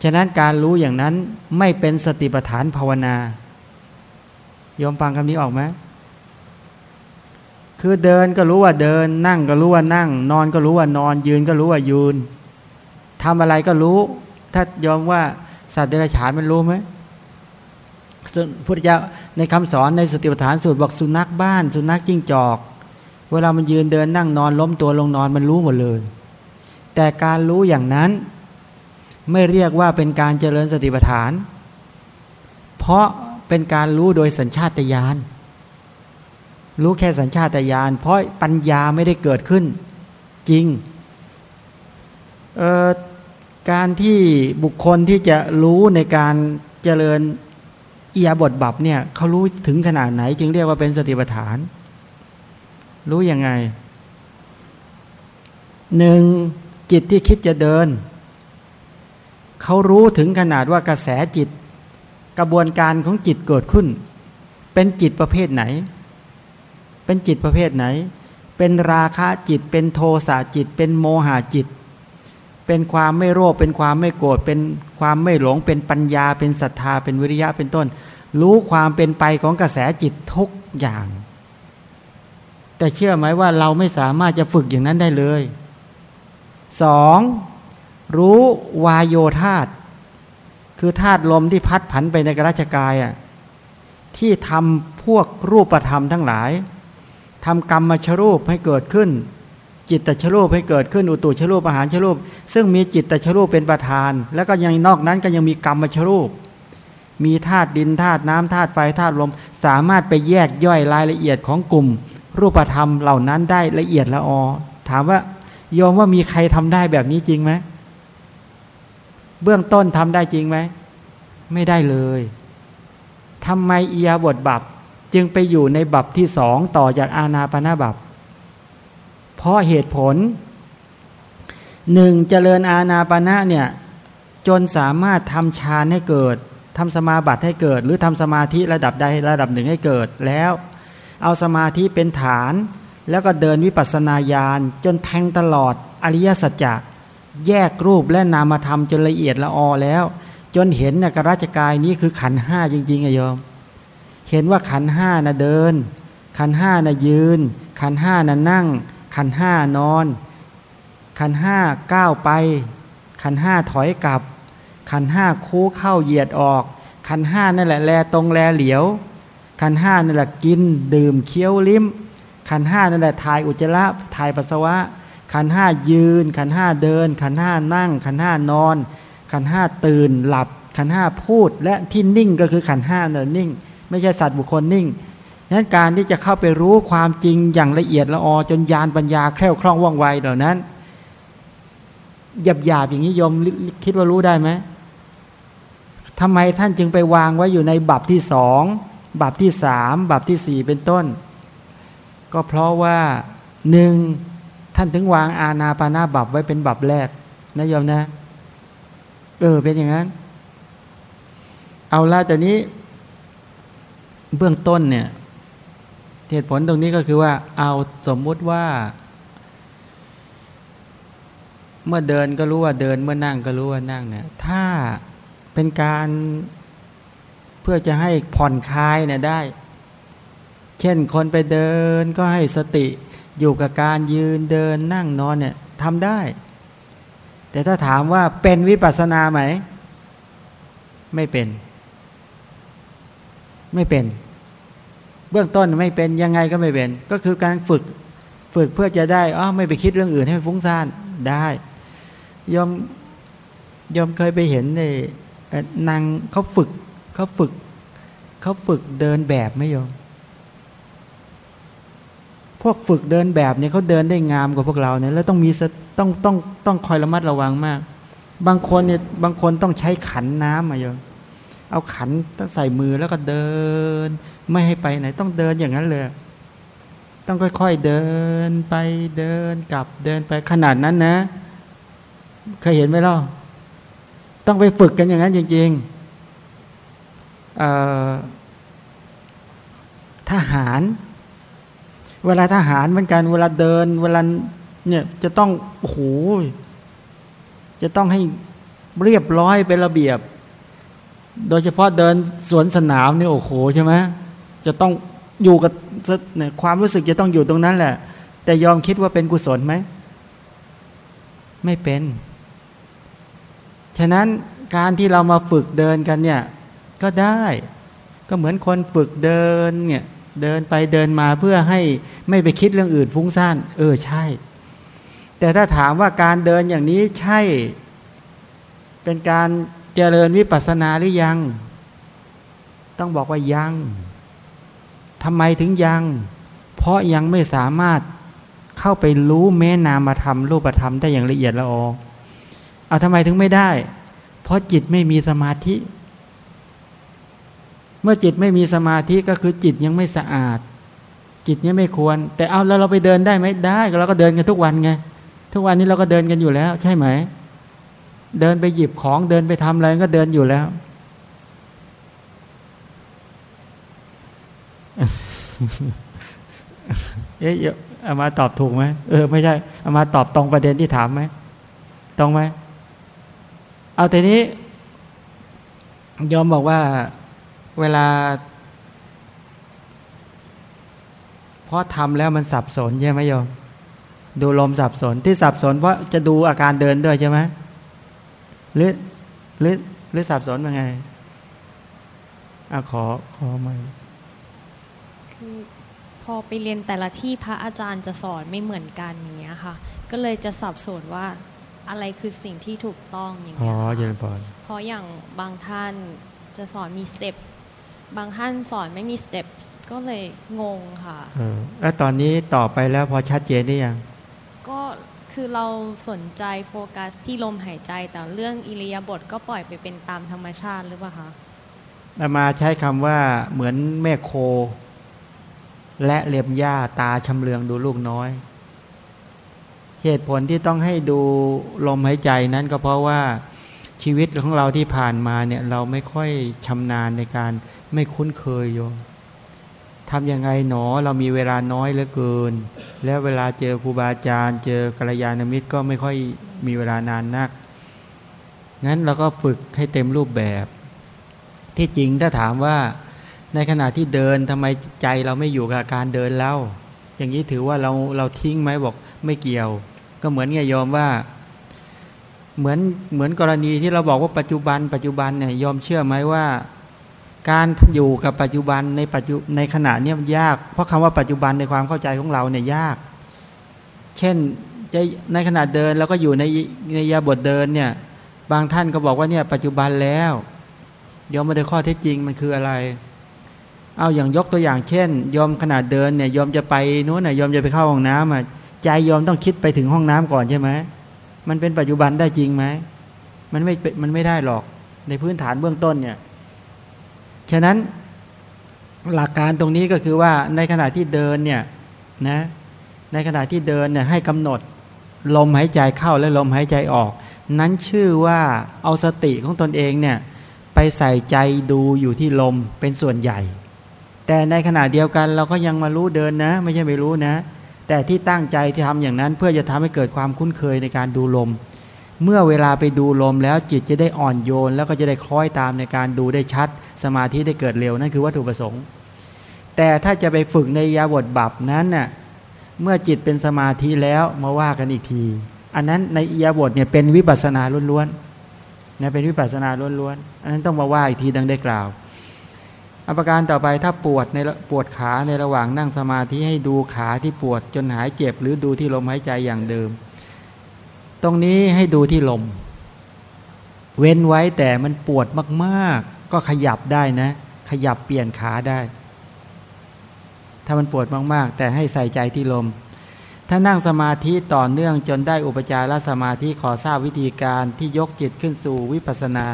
ฉะนั้นการรู้อย่างนั้นไม่เป็นสติปัฏฐานภาวนายอมฟังคำนี้ออกไหมคือเดินก็รู้ว่าเดิน นั่งก็รู้ว่านั่ง นอนก็รู้ว่านอนยืนก็รู้ว่ายืนทำอะไรก็รู้ ถ้ายอมว่าสัตว์เดรัจฉานมันรู้ไหมพุทธเจ้าในคำสอนในสติปัฏฐานสูตรบอกสุนัขบ้าน สุนัขจิ้งจอก เวลามันยืนเดินนั่งนอนล้มตัวลงนอนมันรู้หมดเลย แต่การรู้อย่างนั้นไม่เรียกว่าเป็นการเจริญสติปัฏฐาน เพราะเป็นการรู้โดยสัญชาตญาณรู้แค่สัญชาตญาณเพราะปัญญาไม่ได้เกิดขึ้น จริงการที่บุคคลที่จะรู้ในการเจริญเอียบทบับเนี่ยเขารู้ถึงขนาดไหน จึงเรียกว่าเป็นสติปัฏฐาน รู้ยังไงหนึ่งจิตที่คิดจะเดิน เขารู้ถึงขนาดว่ากระแสจิต กระบวนการของจิตเกิดขึ้น เป็นจิตประเภทไหน เป็นจิตประเภทไหน เป็นราคะจิต เป็นโทสะจิต เป็นโมหะจิต เป็นความไม่โลภเป็นความไม่โกรธเป็นความไม่หลง เป็นปัญญาเป็นศรัทธาเป็นวิริยะเป็นต้น รู้ความเป็นไปของกระแสจิตทุกอย่าง แต่เชื่อไหมว่าเราไม่สามารถจะฝึกอย่างนั้นได้เลยสองรู้วายโยธาตคือธาตุลมที่พัดผันไปในกระชกายอะที่ทำพวกรูปธรรมทั้งหลายทำกรรมมชรูปให้เกิดขึ้น จิตตชรูปให้เกิดขึ้น อุตุชรูปอาหารชรูป ซึ่งมีจิตตชรูปเป็นประธาน แล้วก็ยังนอกนั้นก็ยังมีกรรมมชรูป มีธาตุดินธาตุน้ำธาตุไฟธาตุลม สามารถไปแยกย่อยรายละเอียดของกลุ่ม รูปธรรมเหล่านั้นได้ละเอียดละออ ถามว่ายอมว่ามีใครทำได้แบบนี้จริงไหมเบื้องต้นทำได้จริงไหมไม่ได้เลยทำไมอียาบทบับจึงไปอยู่ในบับที่สองต่อจากอาณาปณะบับเพราะเหตุผลหนึ่งเจริญอาณาปณะเนี่ยจนสามารถทำฌานให้เกิดทำสมาบัติให้เกิด หรือทำสมาธิระดับใดระดับหนึ่งให้เกิดแล้ว เอาสมาธิเป็นฐาน แล้วก็เดินวิปัสสนาญาณจนแทงตลอดอริยสัจจะแยกรูปและนามธรรมจนละเอียดละออแล้ว จนเห็นนะกราชกายนี้คือขันห้าจริงๆอะโยม เห็นว่าขันห้านะเดิน ขันห้าน่ะยืน ขันห้าน่ะนั่ง ขันห้านอน ขันห้าก้าวไป ขันห้าถอยกลับ ขันห้าคู่เข้าเหยียดออก ขันห้านั่นแหละแลตรงแลเหลียว ขันห้านั่นแหละกิน ดื่มเคี้ยวลิ้ม ขันห้านั่นแหละถ่ายอุจจาระถ่ายปัสสาวะ ขันห้ายืน ขันห้าเดิน ขันห้านั่ง ขันห้านอน ขันห้าตื่นหลับ ขันห้าพูด และที่นิ่งก็คือขันห้าเนนิ่ง ไม่ใช่สัตว์บุคคลนิ่งนั้นการที่จะเข้าไปรู้ความจริงอย่างละเอียดละออจนญาณปัญญาแคล่วคล่องว่องไวเหล่านั้นหยาบหยาบอย่างนี้ยมคิดว่ารู้ได้ไหมทำไมท่านจึงไปวางไว้อยู่ในบับที่สอง บับที่สามบับที่สี่เป็นต้น ก็เพราะว่าหนึ่งท่านถึงวางอาณาปานาบับไว้เป็นบับแรกนะโยมนะ เออเป็นอย่างนั้น เอาละแต่นี้ เบื้องต้นเนี่ยเหตุผลตรงนี้ก็คือว่า เอาสมมุติว่า เมื่อเดินก็รู้ว่าเดินเมื่อนั่งก็รู้ว่านั่งเนี่ยถ้าเป็นการ พื่อจะให้ผ่อนคลายเนี่ยได้ เช่นคนไปเดินก็ให้สติอยู่กับการยืนเดินนั่งนอนเนี่ยทำได้ แต่ถ้าถามว่าเป็นวิปัสสนาไหม ไม่เป็น ไม่เป็น เบื้องต้นไม่เป็นยังไงก็ไม่เป็น ก็คือการฝึกฝึกเพื่อจะได้อ๋อไม่ไปคิดเรื่องอื่นให้ฟุ้งซ่านได้ยอมยอมเคยไปเห็นในนางเขาฝึก เขาฝึกเขาฝึกเดินแบบไมโยอมพวกฝึกเดินแบบเนี่ยเขาเดินได้งามกว่าพวกเราเนี่ยแล้วต้องมีต้องต้องต้องคอยระมัดระวังมาก บางคนเนี่ยบางคนต้องใช้ขันน้ำมาโยมเอาขันต้องใส่มือแล้วก็เดิน ไม่ให้ไปไหน ต้องเดินอย่างนั้นเลย ต้องค่อย ๆเดินไปเดินกลับเดินไปขนาดนั้นนะเคยเห็นไหมล่ะต้องไปฝึกกันอย่างนั้นจริง ๆ ทหาร เวลาทหารเหมือนกันเวลาเดิน เวลาเนี่ยจะต้องโอ้โหจะต้องให้เรียบร้อยเป็นระเบียบ โดยเฉพาะเดินสวนสนามนี่โอ้โหใช่ไหมจะต้องอยู่กับเนี่ยความรู้สึกจะต้องอยู่ตรงนั้นแหละ แต่ยอมคิดว่าเป็นกุศลไหม ไม่เป็น ฉะนั้นการที่เรามาฝึกเดินกันเนี่ย ก็ได้ ก็เหมือนคนฝึกเดินเนี่ยเดินไปเดินมาเพื่อให้ไม่ไปคิดเรื่องอื่นฟุ้งซ่าน เออใช่ แต่ถ้าถามว่าการเดินอย่างนี้ใช่ เป็นการเจริญวิปัสสนาหรือยัง ต้องบอกว่ายังทำไมถึงยัง เพราะยังไม่สามารถเข้าไปรู้แม้นามธรรมรูปธรรมได้อย่างละเอียดละออเอาทำไมถึงไม่ได้ เพราะจิตไม่มีสมาธิ เมื่อจิตไม่มีสมาธิก็คือจิตยังไม่สะอาด จิตยังไม่ควร แต่เอาแล้วเราไปเดินได้ไหมได้เราก็เดินกันทุกวันไงทุกวันนี้เราก็เดินกันอยู่แล้ว ใช่ไหม เดินไปหยิบของเดินไปทำอะไรก็เดินอยู่แล้วเอ๊ะเอามาตอบถูกไหมเออไม่ใช่เอามาตอบตรงประเด็นที่ถามไหมตรงไหมเอาแต่นี้ยอมบอกว่า เวลาเพราะทำแล้วมันสับสนใช่ไหมโยมดูลมสับสนที่สับสนเพราะจะดูอาการเดินด้วยใช่ไหมหรือหรือหรือสับสนยังไงอะขอขอมาคือพอไปเรียนแต่ละที่พระอาจารย์จะสอนไม่เหมือนกันอย่างเงี้ยค่ะ ก็เลยจะสับสนว่าอะไรคือสิ่งที่ถูกต้องอย่างเงี้ยอ๋อเจริญพรเพราะอย่างบางท่านจะสอนมีสเต็ป บางท่านสอนไม่มีสเต็ปก็เลยงงค่ะเออแล้วตอนนี้ต่อไปแล้วพอชัดเจนได้ยัง ก็คือเราสนใจโฟกัสที่ลมหายใจแต่เรื่องอิริยาบถก็ปล่อยไปเป็นตามธรรมชาติหรือเปล่าคะมาใช้คำว่าเหมือนแม่โค และเล็บหญ้าตาชำเลืองดูลูกน้อย เหตุผลที่ต้องให้ดูลมหายใจนั้นก็เพราะว่า ชีวิตของเราที่ผ่านมาเนี่ยเราไม่ค่อยชำนาญในการไม่คุ้นเคยโยมทำยังไงหนอเรามีเวลาน้อยเหลือเกิน แล้วเวลาเจอครูบาอาจารย์ เจอกัลยาณมิตรก็ไม่ค่อยมีเวลานานนัก งั้นเราก็ฝึกให้เต็มรูปแบบ ที่จริงถ้าถามว่าในขณะที่เดินทำไมใจเราไม่อยู่กับการเดินแล้วอย่างนี้ถือว่าเราเราทิ้งไหมบอกไม่เกี่ยว ก็เหมือนไงยอมว่า เหมือนเหมือนกรณีที่เราบอกว่าปัจจุบัน ปัจจุบันเนี่ยยอมเชื่อไหมว่า การอยู่กับปัจจุบันในปัจจุในขณะเนี้ยยาก เพราะคำว่าปัจจุบันในความเข้าใจของเราเนี่ยยาก เช่นจะในขณะเดินแล้วก็อยู่ในในยาบทเดินเนี่ยบางท่านก็บอกว่าเนี่ยปัจจุบันแล้วยอมม่ได้ข้อเท็จจริงมันคืออะไร เอาอย่างยกตัวอย่างเช่น ยอมขนาดเดินเนี่ยยอมจะไปนู้นน่ยยอมจะไปเข้าห้องน้ำอะใจยอมต้องคิดไปถึงห้องน้ำก่อนใช่ไหม มันเป็นปัจจุบันได้จริงไหมมันไม่มันไม่ได้หรอกในพื้นฐานเบื้องต้นเนี่ยฉะนั้นหลักการตรงนี้ก็คือว่าในขณะที่เดินเนี่ยนะในขณะที่เดินเนี่ยให้กำหนดลมหายใจเข้าและลมหายใจออก นั้นชื่อว่าเอาสติของตนเองเนี่ยไปใส่ใจดูอยู่ที่ลมเป็นส่วนใหญ่ แต่ในขณะเดียวกันเราก็ยังมารู้เดินนะ ไม่ใช่ไม่รู้นะ แต่ที่ตั้งใจที่ทำอย่างนั้น เพื่อจะทำให้เกิดความคุ้นเคยในการดูลม เมื่อเวลาไปดูลมแล้วจิตจะได้อ่อนโยน แล้วก็จะได้คล้อยตามในการดูได้ชัด สมาธิได้เกิดเร็วนั่นคือวัตถุประสงค์ แต่ถ้าจะไปฝึกในยาบทบับนั้นน่ะเมื่อจิตเป็นสมาธิแล้วมาว่ากันอีกที อันนั้นในยาบทเนี่ยเป็นวิปัสสนาล้วนๆนะเป็นวิปัสสนาล้วนๆอันนั้นต้องมาว่าอีกทีดังได้กล่าว อภิการต่อไปถ้าปวดในปวดขาในระหว่างนั่งสมาธิให้ดูขาที่ปวดจนหายเจ็บ หรือดูที่ลมหายใจอย่างเดิม ตรงนี้ให้ดูที่ลม เว้นไว้แต่มันปวดมากๆ ก็ขยับได้นะ ขยับเปลี่ยนขาได้ ถ้ามันปวดมากๆ แต่ให้ใส่ใจที่ลม ถ้านั่งสมาธิต่อเนื่องจนได้อุปจารสมาธิขอทราบวิธีการที่ยกจิตขึ้นสู่วิปัสนา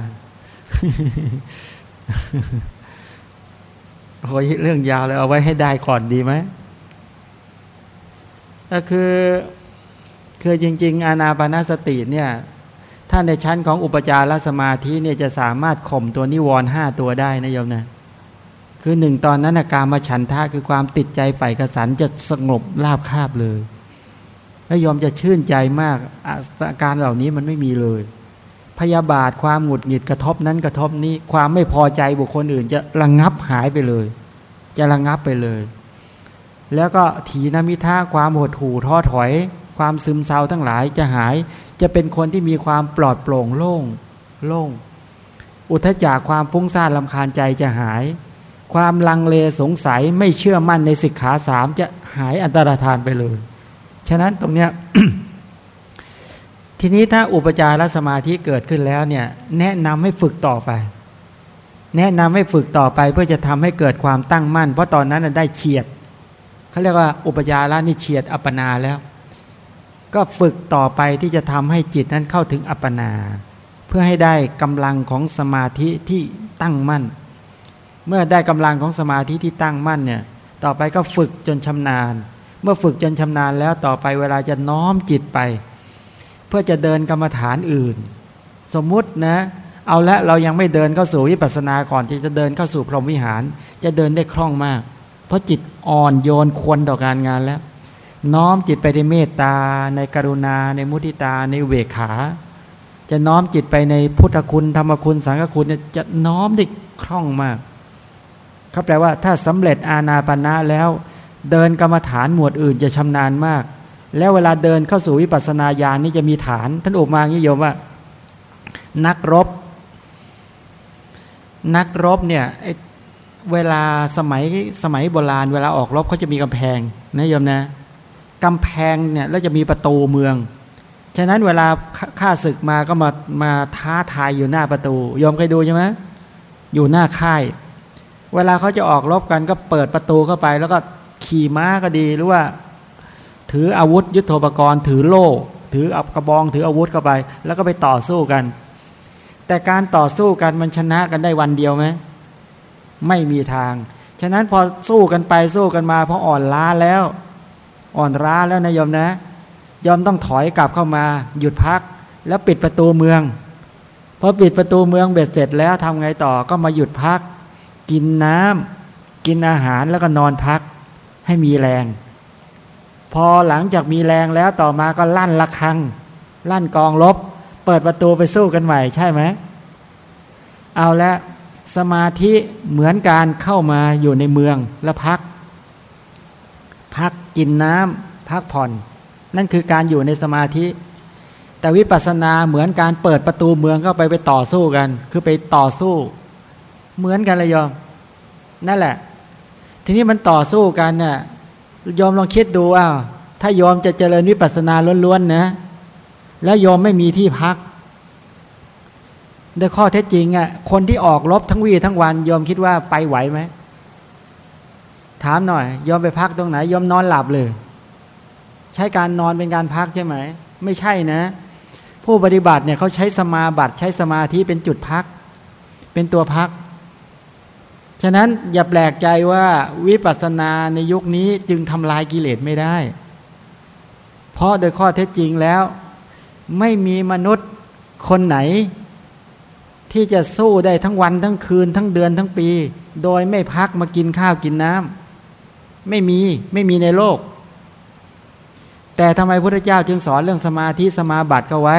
โอ้ยเรื่องยาวเลยเอาไว้ให้ได้ก่อนดีไหมก็คือคือจริง ๆ อานาปนาสติเนี่ยถ้าในชั้นของอุปจารสมาธิเนี่ยจะสามารถข่มตัวนิวรณ์ห้าตัวได้นะโยมนะคือหนึ่งตอนนั้นอาการมาฉันทะคือความติดใจใฝ่กระสันจะสงบราบคาบเลย และยอมจะชื่นใจมากอาการเหล่านี้มันไม่มีเลย พยาบาทความหงุดหงิดกระทบนั้นกระทบนี้ ความไม่พอใจบุคคลอื่น จะระงงับหายไปเลย จะระงงับไปเลย แล้วก็ถีนมิท่าความหดหู่ท้อถอย ความซึมเศร้าทั้งหลายจะหายจะเป็นคนที่มีความปลอดโปร่งโล่งโล่ง อุทจักความฟุ้งซ่านลำคาญใจจะหาย ความลังเลสงสัยไม่เชื่อมั่นในสิกขาสามจะหายอันตรธานไปเลย ฉะนั้นตรงเนี้ย ทีนี้ถ้าอุปจารสมาธิเกิดขึ้นแล้วเนี่ยแนะนำให้ฝึกต่อไป แนะนำให้ฝึกต่อไปเพื่อจะทำให้เกิดความตั้งมั่น เพราะตอนนั้นได้เฉียดเขาเรียกว่าอุปจาระนี่เฉียดอัปปนาแล้ว ก็ฝึกต่อไปที่จะทำให้จิตนั้นเข้าถึงอัปปนา เพื่อให้ได้กำลังของสมาธิที่ตั้งมั่น เมื่อได้กำลังของสมาธิที่ตั้งมั่นเนี่ยต่อไปก็ฝึกจนชำนาญ เมื่อฝึกจนชำนาญแล้วต่อไปเวลาจะน้อมจิตไป เพื่อจะเดินกรรมฐานอื่น สมมุตินะ เอาละเรายังไม่เดินเข้าสู่วิปัสสนาก่อนที่จะเดินเข้าสู่พรหมวิหาร จะเดินได้คล่องมาก เพราะจิตอ่อนโยนควรต่อการงานแล้ว น้อมจิตไปในเมตตา ในกรุณา ในมุทิตา ในเวขา จะน้อมจิตไปในพุทธคุณธรรมคุณสังฆคุณจะน้อมได้คล่องมากเขาแปลว่าถ้าสำเร็จอาณาปณะแล้ว เดินกรรมฐานหมวดอื่นจะชำนาญมาก แล้วเวลาเดินเข้าสู่วิปัสสนาญาณนี่จะมีฐาน ท่านอุมางี้โยมว่า นักรบ นักรบเนี่ยเวลาสมัยสมัยโบราณ เวลาออกรบเขาจะมีกำแพงนะโยมนะกำแพงเนี่ยแล้วจะมีประตูเมือง ฉะนั้นเวลาข้าศึกมาก็มามาท้าทายอยู่หน้าประตูโยมเคยดูใช่ไหมอยู่หน้าค่าย เวลาเขาจะออกรบกันก็เปิดประตูเข้าไป แล้วก็ขี่ม้าก็ดีหรือว่า ถืออาวุธยุทโธปกรณ์ ถือโล่ ถืออับกระบอง ถืออาวุธเข้าไป แล้วก็ไปต่อสู้กัน แต่การต่อสู้กันมันชนะกันได้วันเดียวไหมไม่มีทาง ฉะนั้นพอสู้กันไปสู้กันมาพออ่อนล้าแล้ว อ่อนล้าแล้วนะยอมนะยอมต้องถอยกลับเข้ามา หยุดพัก แล้วปิดประตูเมืองพอปิดประตูเมืองเบ็ดเสร็จแล้วทำไงต่อก็มาหยุดพัก กินน้ำกินอาหารแล้วก็นอนพักให้มีแรง พอหลังจากมีแรงแล้วต่อมาก็ลั่นระฆัง ลั่นกองลบ เปิดประตูไปสู้กันใหม่ใช่ไหม เอาละสมาธิเหมือนการเข้ามาอยู่ในเมืองแล้วพัก พักกินน้ำพักผ่อน นั่นคือการอยู่ในสมาธิ แต่วิปัสสนาเหมือนการเปิดประตูเมืองเข้าไปไปต่อสู้กัน คือไปต่อสู้ เหมือนกันเลยยอมนั่นแหละ ทีนี้มันต่อสู้กันเนี่ย ยอมลองคิดดูว่าถ้ายอมจะเจริญวิปัสสนาล้วนๆนะ แล้วยอมไม่มีที่พักโดยข้อเท็จจริงอะคนที่ออกรบทั้งวีทั้งวันยอมคิดว่าไปไหวไหมถามหน่อย ยอมไปพักตรงไหน ยอมนอนหลับเลย ใช้การนอนเป็นการพักใช่ไหม ไม่ใช่นะ ผู้ปฏิบัติเนี่ยเขาใช้สมาบัติใช้สมาธิเป็นจุดพัก เป็นตัวพัก ฉะนั้นอย่าแปลกใจว่าวิปัสสนาในยุคนี้จึงทำลายกิเลสไม่ได้ เพราะโดยข้อเท็จจริงแล้ว ไม่มีมนุษย์คนไหน ที่จะสู้ได้ทั้งวันทั้งคืนทั้งเดือนทั้งปี โดยไม่พักมากินข้าวกินน้ำไม่มีไม่มีในโลก แต่ทำไมพระเจ้าจึงสอนเรื่องสมาธิสมาบัติก็ไว้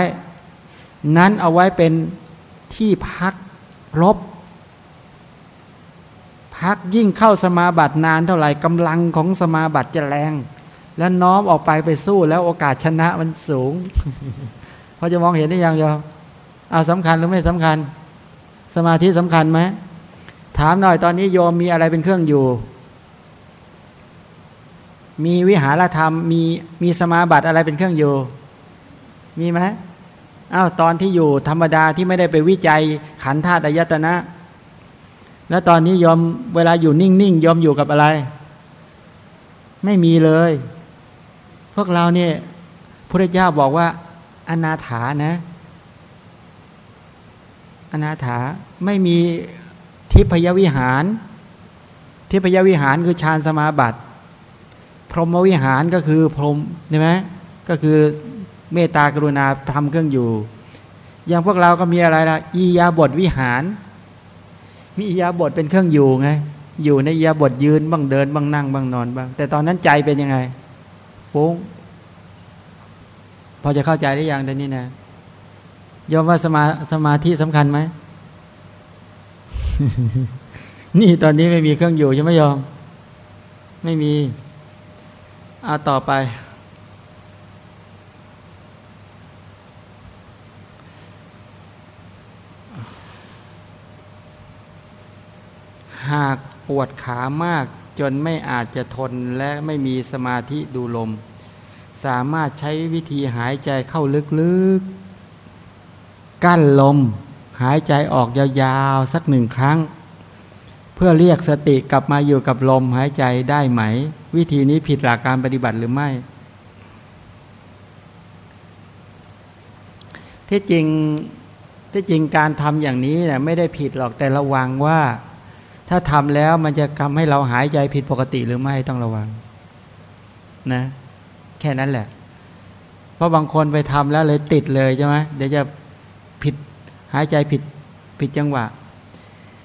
นั้นเอาไว้เป็นที่พักรบ พักยิ่งเข้าสมาบัตินานเท่าไหร่กำลังของสมาบัติจะแรง แล้วน้อมออกไปไปสู้แล้วโอกาสชนะมันสูงพอจะมองเห็นได้ยังยอเอาสำคัญหรือไม่สำคัญ สมาธิสำคัญไหมถามหน่อยตอนนี้โยมมีอะไรเป็นเครื่องอยู่ มีวิหารธรรมมีมีสมาบัติอะไรเป็นเครื่องอยู่ มีไหมอ้าวตอนที่อยู่ธรรมดาที่ไม่ได้ไปวิจัยขันธาตุอายตนะ แล้วตอนนี้ยอมเวลาอยู่นิ่งๆยอมอยู่กับอะไร ไม่มีเลย พวกเราเนี่ยพระเจ้าบอกว่า อนาถานะ อนาถาไม่มีทิพยวิหาร ทิพยวิหารคือฌานสมาบัติ พรหมวิหารก็คือพรหมใช่ไหมก็คือเมตตากรุณาทำเครื่องอยู่ อย่างพวกเราก็มีอะไรล่ะอียาบทวิหาร มีอียาบทเป็นเครื่องอยู่ไง อยู่ในอียาบทยืนบ้างเดินบ้างนั่งบ้างนอนบ้าง แต่ตอนนั้นใจเป็นยังไง ฟุ้ง พอจะเข้าใจได้ยังตอนนี้นะยอมว่าสมาสมาธิสำคัญไหม นี่ตอนนี้ไม่มีเครื่องอยู่ใช่ไหมยอม ไม่มี เอาต่อไป หากปวดขามากจนไม่อาจจะทนและไม่มีสมาธิดูลม สามารถใช้วิธีหายใจเข้าลึกๆ กั้นลม หายใจออกยาวๆ สักหนึ่งครั้ง เพื่อเรียกสติกลับมาอยู่กับลมหายใจได้ไหม วิธีนี้ผิดหลักการปฏิบัติหรือไม่ ที่จริงที่จริงการทำอย่างนี้เนี่ยไม่ได้ผิดหรอกแต่ระวังว่า ถ้าทำแล้วมันจะทำให้เราหายใจผิดปกติหรือไม่ต้องระวัง นะ แค่นั้นแหละ เพราะบางคนไปทำแล้วเลยติดเลยใช่ไหมเดี๋ยวจะผิดหายใจผิดผิดจังหวะ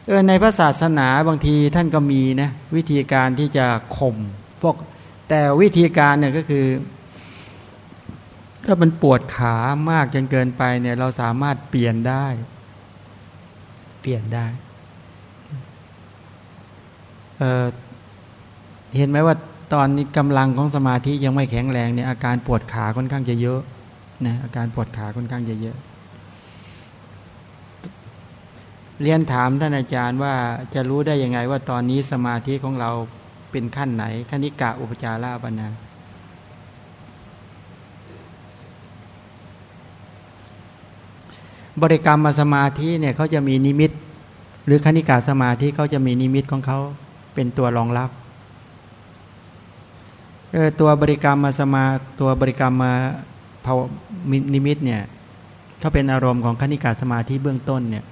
เออในพระศาสนาบางทีท่านก็มีนะวิธีการที่จะข่มพวกแต่วิธีการเนี่ยก็คือ ถ้ามันปวดขามากจนเกินไปเนี่ยเราสามารถเปลี่ยนได้ เปลี่ยนได้ เเห็นไหมว่าตอนนี้กำลังของสมาธิยังไม่แข็งแรงเนี่ยอาการปวดขาค่อนข้างจะเยอะนะอาการปวดขาค่อนข้างจะเยอะ เรียนถามท่านอาจารย์ว่าจะรู้ได้ยังไงว่าตอนนี้สมาธิของเราเป็นขั้นไหนคณิกะอุปจาระปนาบริกรรมมาสมาธิเนี่ยเขาจะมีนิมิต หรือคณิกาสมาธิเขาจะมีนิมิตของเขา เป็นตัวรองรับเออตัวบริกรรมมาสมาตัวบริกรรมมาภาวนิมิตเนี่ยเขาเป็นอารมณ์ของคณิกาสมาธิเบื้องต้นเนี่ย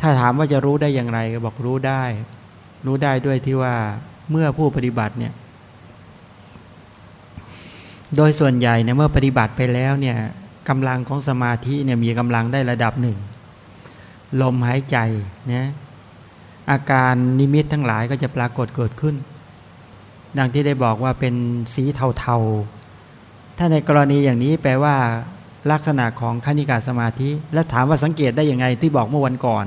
ถ้าถามว่าจะรู้ได้อย่างไรก็บอกรู้ได้ รู้ได้ด้วยที่ว่าเมื่อผู้ปฏิบัติเนี่ยโดยส่วนใหญ่เนี่ยเมื่อปฏิบัติไปแล้วเนี่ยกำลังของสมาธิเนี่ยมีกำลังได้ระดับหนึ่งลมหายใจเนี่ย อาการนิมิตทั้งหลายก็จะปรากฏเกิดขึ้น ดังที่ได้บอกว่าเป็นสีเทาๆ ถ้าในกรณีอย่างนี้แปลว่า ลักษณะของคณิกาสมาธิ และถามว่าสังเกตได้ยังไงที่บอกเมื่อวันก่อน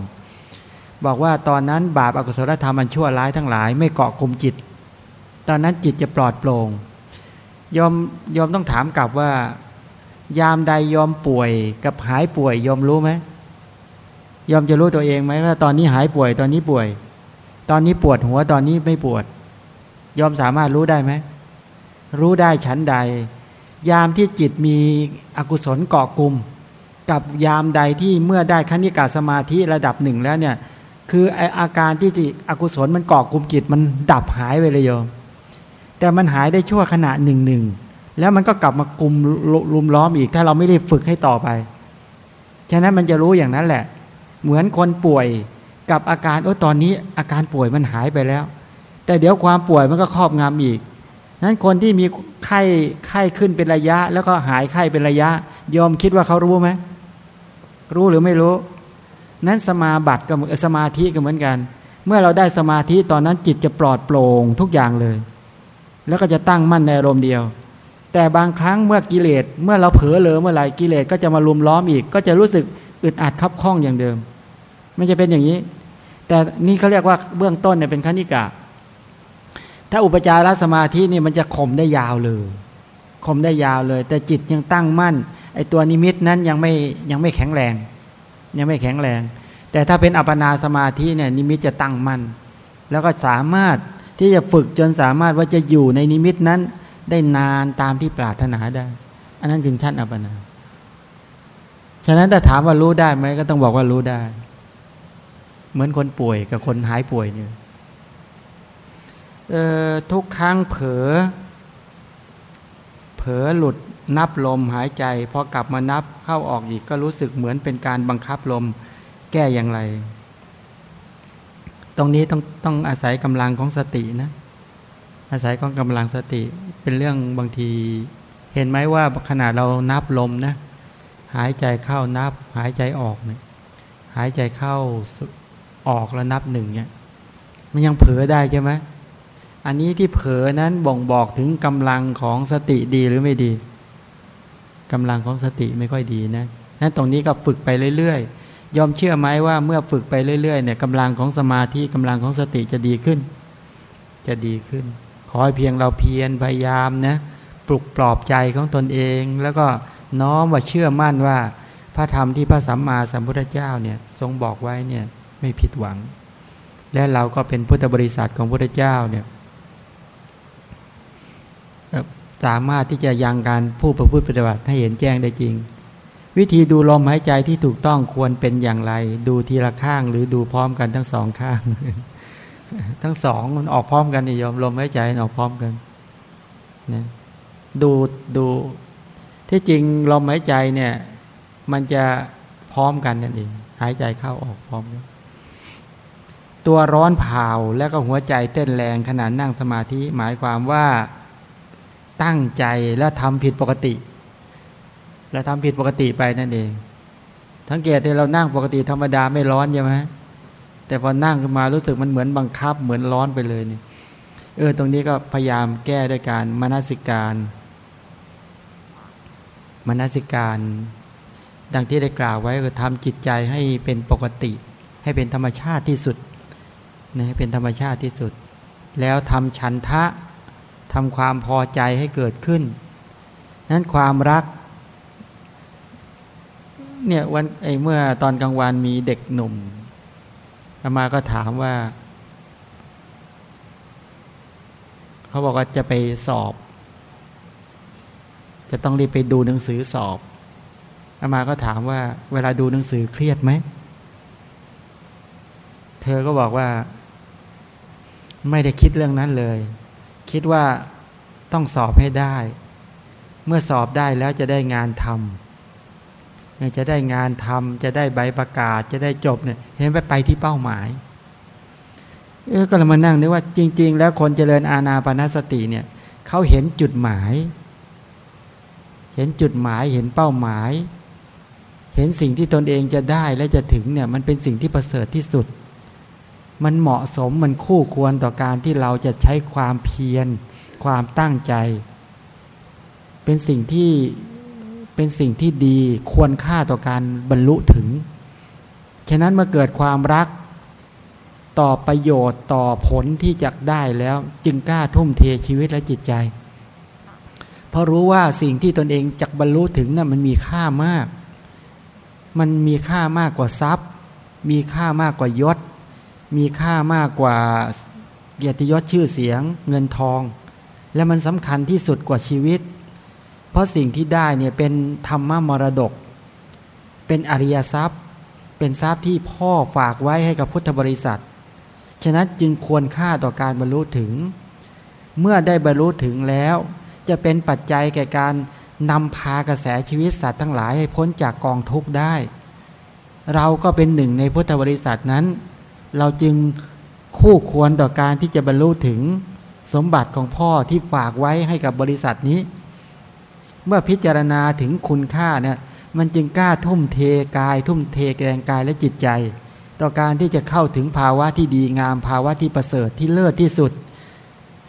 บอกว่าตอนนั้นบาปอากุศลธรรมมันชั่วร้ายทั้งหลาย ไม่เกาะกลุ่มจิต ตอนนั้นจิตจะปลอดโปร่งยอมยอมต้องถามกลับว่ายามใดยอมป่วยกับหายป่วยยอมรู้ไหม ยอมจะรู้ตัวเองไหมว่าตอนนี้หายป่วยตอนนี้ป่วย ตอนนี้ปวดหัวตอนนี้ไม่ปวด ยอมสามารถรู้ได้ไหม รู้ได้ชั้นใด ยามที่จิตมีอกุศลเกาะกลุ่ม กับยามใดที่เมื่อได้คณิกาสมาธิระดับหนึ่งแล้วเนี่ยคือออาการที่อกุศลมันเกาะกลุ่มจิตมันดับหายไปเลยโยม แต่มันหายได้ชั่วขณะหนึ่งหนึ่งแล้วมันก็กลับมากลุ่มลุมล้อมอีก ถ้าเราไม่ได้ฝึกให้ต่อไป ฉะนั้นมันจะรู้อย่างนั้นแหละ เหมือนคนป่วยกับอาการโอ้ตอนนี้อาการป่วยมันหายไปแล้ว แต่เดี๋ยวความป่วยมันก็ครอบงำอีกนั้นคนที่มีไข้ไข้ขึ้นเป็นระยะ แล้วก็หายไข้เป็นระยะ ยอมคิดว่าเขารู้ไหมรู้หรือไม่รู้ นั้นสมาบัติกับสมาธิก็เหมือนกัน เมื่อเราได้สมาธิตอนนั้นจิตจะปลอดโปร่งทุกอย่างเลย แล้วก็จะตั้งมั่นในอารมณ์เดียว แต่บางครั้งเมื่อกิเลสเมื่อเราเผลอเลยเมื่อไหร่กิเลสก็จะมาลุมล้อมอีก ก็จะรู้สึกอึดอัดคับข้องอย่างเดิม ไม่จะเป็นอย่างนี้ แต่นี่เขาเรียกว่าเบื้องต้นเนี่ยเป็นคณิกะ ถ้าอุปจารสมาธินี่มันจะข่มได้ยาวเลยข่มได้ยาวเลย แต่จิตยังตั้งมั่นไอตัวนิมิตนั้นยังไม่ยังไม่แข็งแรง ยังไม่แข็งแรง แต่ถ้าเป็นอัปนาสมาธิเนี่ยนิมิตจะตั้งมั่นแล้วก็สามารถที่จะฝึกจนสามารถว่าจะอยู่ในนิมิตนั้น ได้นานตามที่ปรารถนาได้ อันนั้นถึงชั้นอัปปนา ฉะนั้นถ้าถามว่ารู้ได้ไหมก็ต้องบอกว่ารู้ได้ เหมือนคนป่วยกับคนหายป่วยเนี่ยทุกครั้งเผลอเผลอหลุดนับลมหายใจพอกลับมานับเข้าออกอีกก็รู้สึกเหมือนเป็นการบังคับลมแก้อย่างไร ตรงนี้ต้องต้องอาศัยกำลังของสตินะ อาศัยของกำลังสติเป็นเรื่องบางที เห็นไหมว่าขนาดเรานับลมนะ หายใจเข้านับ หายใจออกเนี่ยหายใจเข้า ออกแล้วนับหนึ่งเนี่ยมันยังเผลอได้ใช่ไหมอันนี้ที่เผลอนั้นบ่งบอกถึงกำลังของสติดีหรือไม่ดีกำลังของสติไม่ค่อยดีนะนั้นตรงนี้ก็ฝึกไปเรื่อยๆ ยอมเชื่อไหมว่าเมื่อฝึกไปเรื่อยๆเนี่ยกำลังของสมาธิกำลังของสติจะดีขึ้น จะดีขึ้น ขอให้เพียงเราเพียรพยายามนะปลุกปลอบใจของตนเอง แล้วก็น้อมว่าเชื่อมั่นว่า พระธรรมที่พระสัมมาสัมพุทธเจ้าเนี่ยทรงบอกไว้เนี่ย ไม่ผิดหวัง และเราก็เป็นพุทธบริษัทของพุทธเจ้าเนี่ยสามารถที่จะยังการผู้ประพฤติปฏิบัติให้เห็นแจ้งได้จริง วิธีดูลมหายใจที่ถูกต้องควรเป็นอย่างไร ดูทีละข้างหรือดูพร้อมกันทั้งสองข้าง ทั้งสองมันออกพร้อมกันนี่ยอมลมหายใจออกพร้อมกันนะดูดูที่จริงลมหายใจเนี่ย มันจะพร้อมกันนั่นเองหายใจเข้าออกพร้อมกัน ตัวร้อนเผาแล้วก็หัวใจเต้นแรงขณะนั่งสมาธิหมายความว่าตั้งใจแล้วทำผิดปกติ แล้วทำผิดปกติไปนั่นเองทั้งเกตที่เรานั่งปกติธรรมดาไม่ร้อนใช่ไหมแต่พอนั่งขึ้นมารู้สึกมันเหมือนบังคับเหมือนร้อนไปเลยนี่เออตรงนี้ก็พยายามแก้ด้วยการมนสิการมนสิการ ดังที่ได้กล่าวไว้คือทำจิตใจให้เป็นปกติ ให้เป็นธรรมชาติที่สุด นะเป็นธรรมชาติที่สุด แล้วทำฉันทะทำความพอใจให้เกิดขึ้น นั้นความรักเนี่ยวันไอเมื่อตอนกลางวันมีเด็กหนุ่มอามาก็ถามว่า เขาบอกว่าจะไปสอบ จะต้องรีบไปดูหนังสือสอบอามาก็ถามว่า เวลาดูหนังสือเครียดไหม เธอก็บอกว่า ไม่ได้คิดเรื่องนั้นเลย คิดว่าต้องสอบให้ได้ เมื่อสอบได้แล้วจะได้งานทำจะได้งานทำจะได้ใบประกาศ จะได้จบเนี่ยเห็นไปไปที่เป้าหมายเออก็เลยมานั่งนึกว่าจริง ๆ แล้วคนเจริญอาณาปณสติเนี่ยเขาเห็นจุดหมาย เห็นจุดหมายเห็นเป้าหมาย เห็นสิ่งที่ตนเองจะได้และจะถึงเนี่ยมันเป็นสิ่งที่ประเสริฐที่สุด มันเหมาะสมมันคู่ควรต่อการที่เราจะใช้ความเพียร ความตั้งใจ เป็นสิ่งที่เป็นสิ่งที่ดีควรค่าต่อการบรรลุถึง ฉะนั้นเมื่อเกิดความรักต่อประโยชน์ต่อผลที่จะได้แล้ว จึงกล้าทุ่มเทชีวิตและจิตใจ เพราะรู้ว่าสิ่งที่ตนเองจะบรรลุถึงนะ่ะมันมีค่ามาก มันมีค่ามากกว่าทรัพย์ มีค่ามากกว่ายศ มีค่ามากกว่าเกียรติยศชื่อเสียง เงินทอง และมันสำคัญที่สุดกว่าชีวิต เพราะสิ่งที่ได้เนี่ยเป็นธรรมมรดก เป็นอริยทรัพย์ เป็นทรัพย์ที่พ่อฝากไว้ให้กับพุทธบริษัท ฉะนั้นจึงควรค่าต่อการบรรลุถึง เมื่อได้บรรลุถึงแล้ว จะเป็นปัจจัยแก่การนำพากระแสชีวิตสัตว์ทั้งหลายให้พ้นจากกองทุกข์ได้ เราก็เป็นหนึ่งในพุทธบริษัทนั้น เราจึงคู่ควรต่อการที่จะบรรลุถึงสมบัติของพ่อที่ฝากไว้ให้กับบริษัทนี้ เมื่อพิจารณาถึงคุณค่าเนี่ยมันจึงกล้าทุ่มเทกาย ทุ่มเทแรงกายและจิตใจ ต่อการที่จะเข้าถึงภาวะที่ดีงามภาวะที่ประเสริฐที่เลิศที่สุด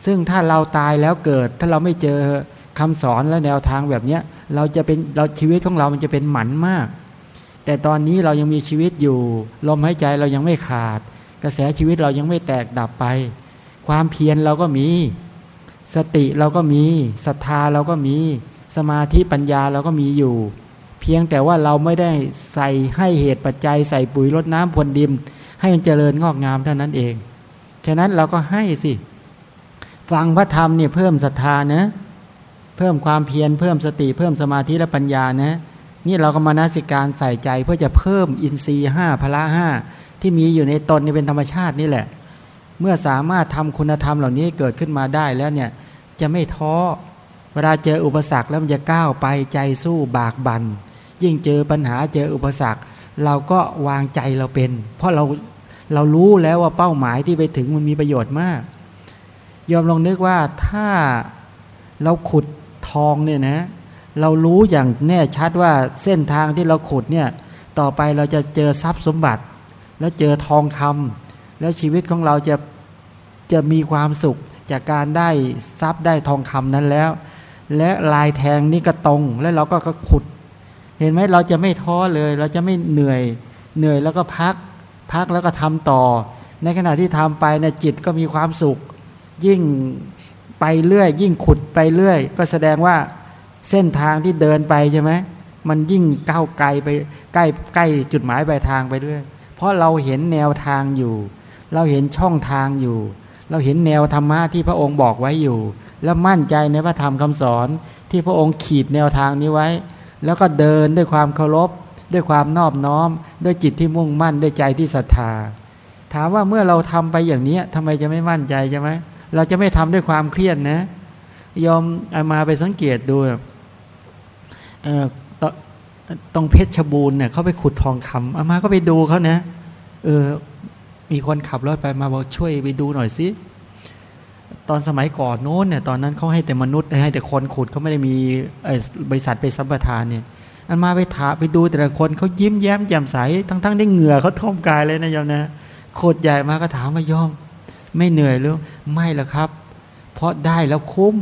ซึ่งถ้าเราตายแล้วเกิด ถ้าเราไม่เจอคำสอนและแนวทางแบบนี้เราจะเป็นเราชีวิตของเรามันจะเป็นหมันมาก แต่ตอนนี้เรายังมีชีวิตอยู่ ลมหายใจเรายังไม่ขาด กระแสชีวิตเรายังไม่แตกดับไป ความเพียรเราก็มี สติเราก็มีศรัทธาเราก็มี สมาธิปัญญาเราก็มีอยู่ เพียงแต่ว่าเราไม่ได้ใส่ให้เหตุปัจจัย ใส่ปุ๋ยรดน้ำพรวนดินให้มันเจริญงอกงามเท่านั้นเอง ฉะนั้นเราก็ให้สิ ฟังพระธรรมเนี่ยเพิ่มศรัทธานะ เพิ่มความเพียรเพิ่มสติเพิ่มสมาธิและปัญญานะนี่เราก็มานาสิการใส่ใจเพื่อจะเพิ่มอินทรีย์ห้าพละห้า ที่มีอยู่ในตนนี่เป็นธรรมชาตินี่แหละ เมื่อสามารถทำคุณธรรมเหล่านี้เกิดขึ้นมาได้แล้วเนี่ยจะไม่ท้อเวลาเจออุปสรรคแล้วมันจะก้าวไปใจสู้บากบันยิ่งเจอปัญหาเจออุปสรรค เราก็วางใจเราเป็น เพราะเราเรารู้แล้วว่าเป้าหมายที่ไปถึงมันมีประโยชน์มาก ยอมลองนึกว่าถ้าเราขุดทองเนี่ยนะ เรารู้อย่างแน่ชัดว่าเส้นทางที่เราขุดเนี่ย ต่อไปเราจะเจอทรัพย์สมบัติ แล้วเจอทองคำแล้วชีวิตของเราจะจะมีความสุขจากการได้ทรัพย์ได้ทองคำนั้นแล้ว และลายแทงนี่ก็ตรงแล้วเราก็ขุด เห็นไหมเราจะไม่ท้อเลย เราจะไม่เหนื่อยเหนื่อยแล้วก็พัก พักแล้วก็ทำต่อ ในขณะที่ทำไปนะจิตก็มีความสุข ยิ่งไปเรื่อย ยิ่งขุดไปเรื่อย ก็แสดงว่าเส้นทางที่เดินไปใช่ไหมมันยิ่งก้าวไกลไปใกล้ใกล้จุดหมายปลายทางไปเรื่อย ราะเราเห็นแนวทางอยู่ เราเห็นช่องทางอยู่ เราเห็นแนวธรรมะที่พระองค์บอกไว้อยู่ แล้วมั่นใจในพระธรรมคำสอนที่พระองค์ขีดแนวทางนี้ไว้ แล้วก็เดินด้วยความเคารพ ด้วยความนอบน้อม ด้วยจิตที่มุ่งมั่นด้วยใจที่ศรัทธา ถามว่าเมื่อเราทำไปอย่างนี้ทำไมจะไม่มั่นใจใช่ไหมเราจะไม่ทำด้วยความเครียดนะยอมอามาไปสังเกตดู ตรงเพชรบูรณ์เนี่ยเขาไปขุดทองคำอามาก็ไปดูเขานะเออมีคนขับรถไปมาบอกช่วยไปดูหน่อยสิตอนสมัยก่อนโน้นเนี่ยตอนนั้นเขาให้แต่มนุษย์ให้แต่คนขุดเขาไม่ได้มีบริษัทไปสัมปทานเนี่ยอันมาไปถาไปดูแต่ละคนเขายิ้มแย้มแจ่มใสทั้งๆได้เหงื่อเขาท่วมกายเลยนะยอมนะโคตรใหญ่มาก็ถามว่ายอม ไม่เหนื่อยหรือไม่หรอกครับ เพราะได้แล้วคุ้ม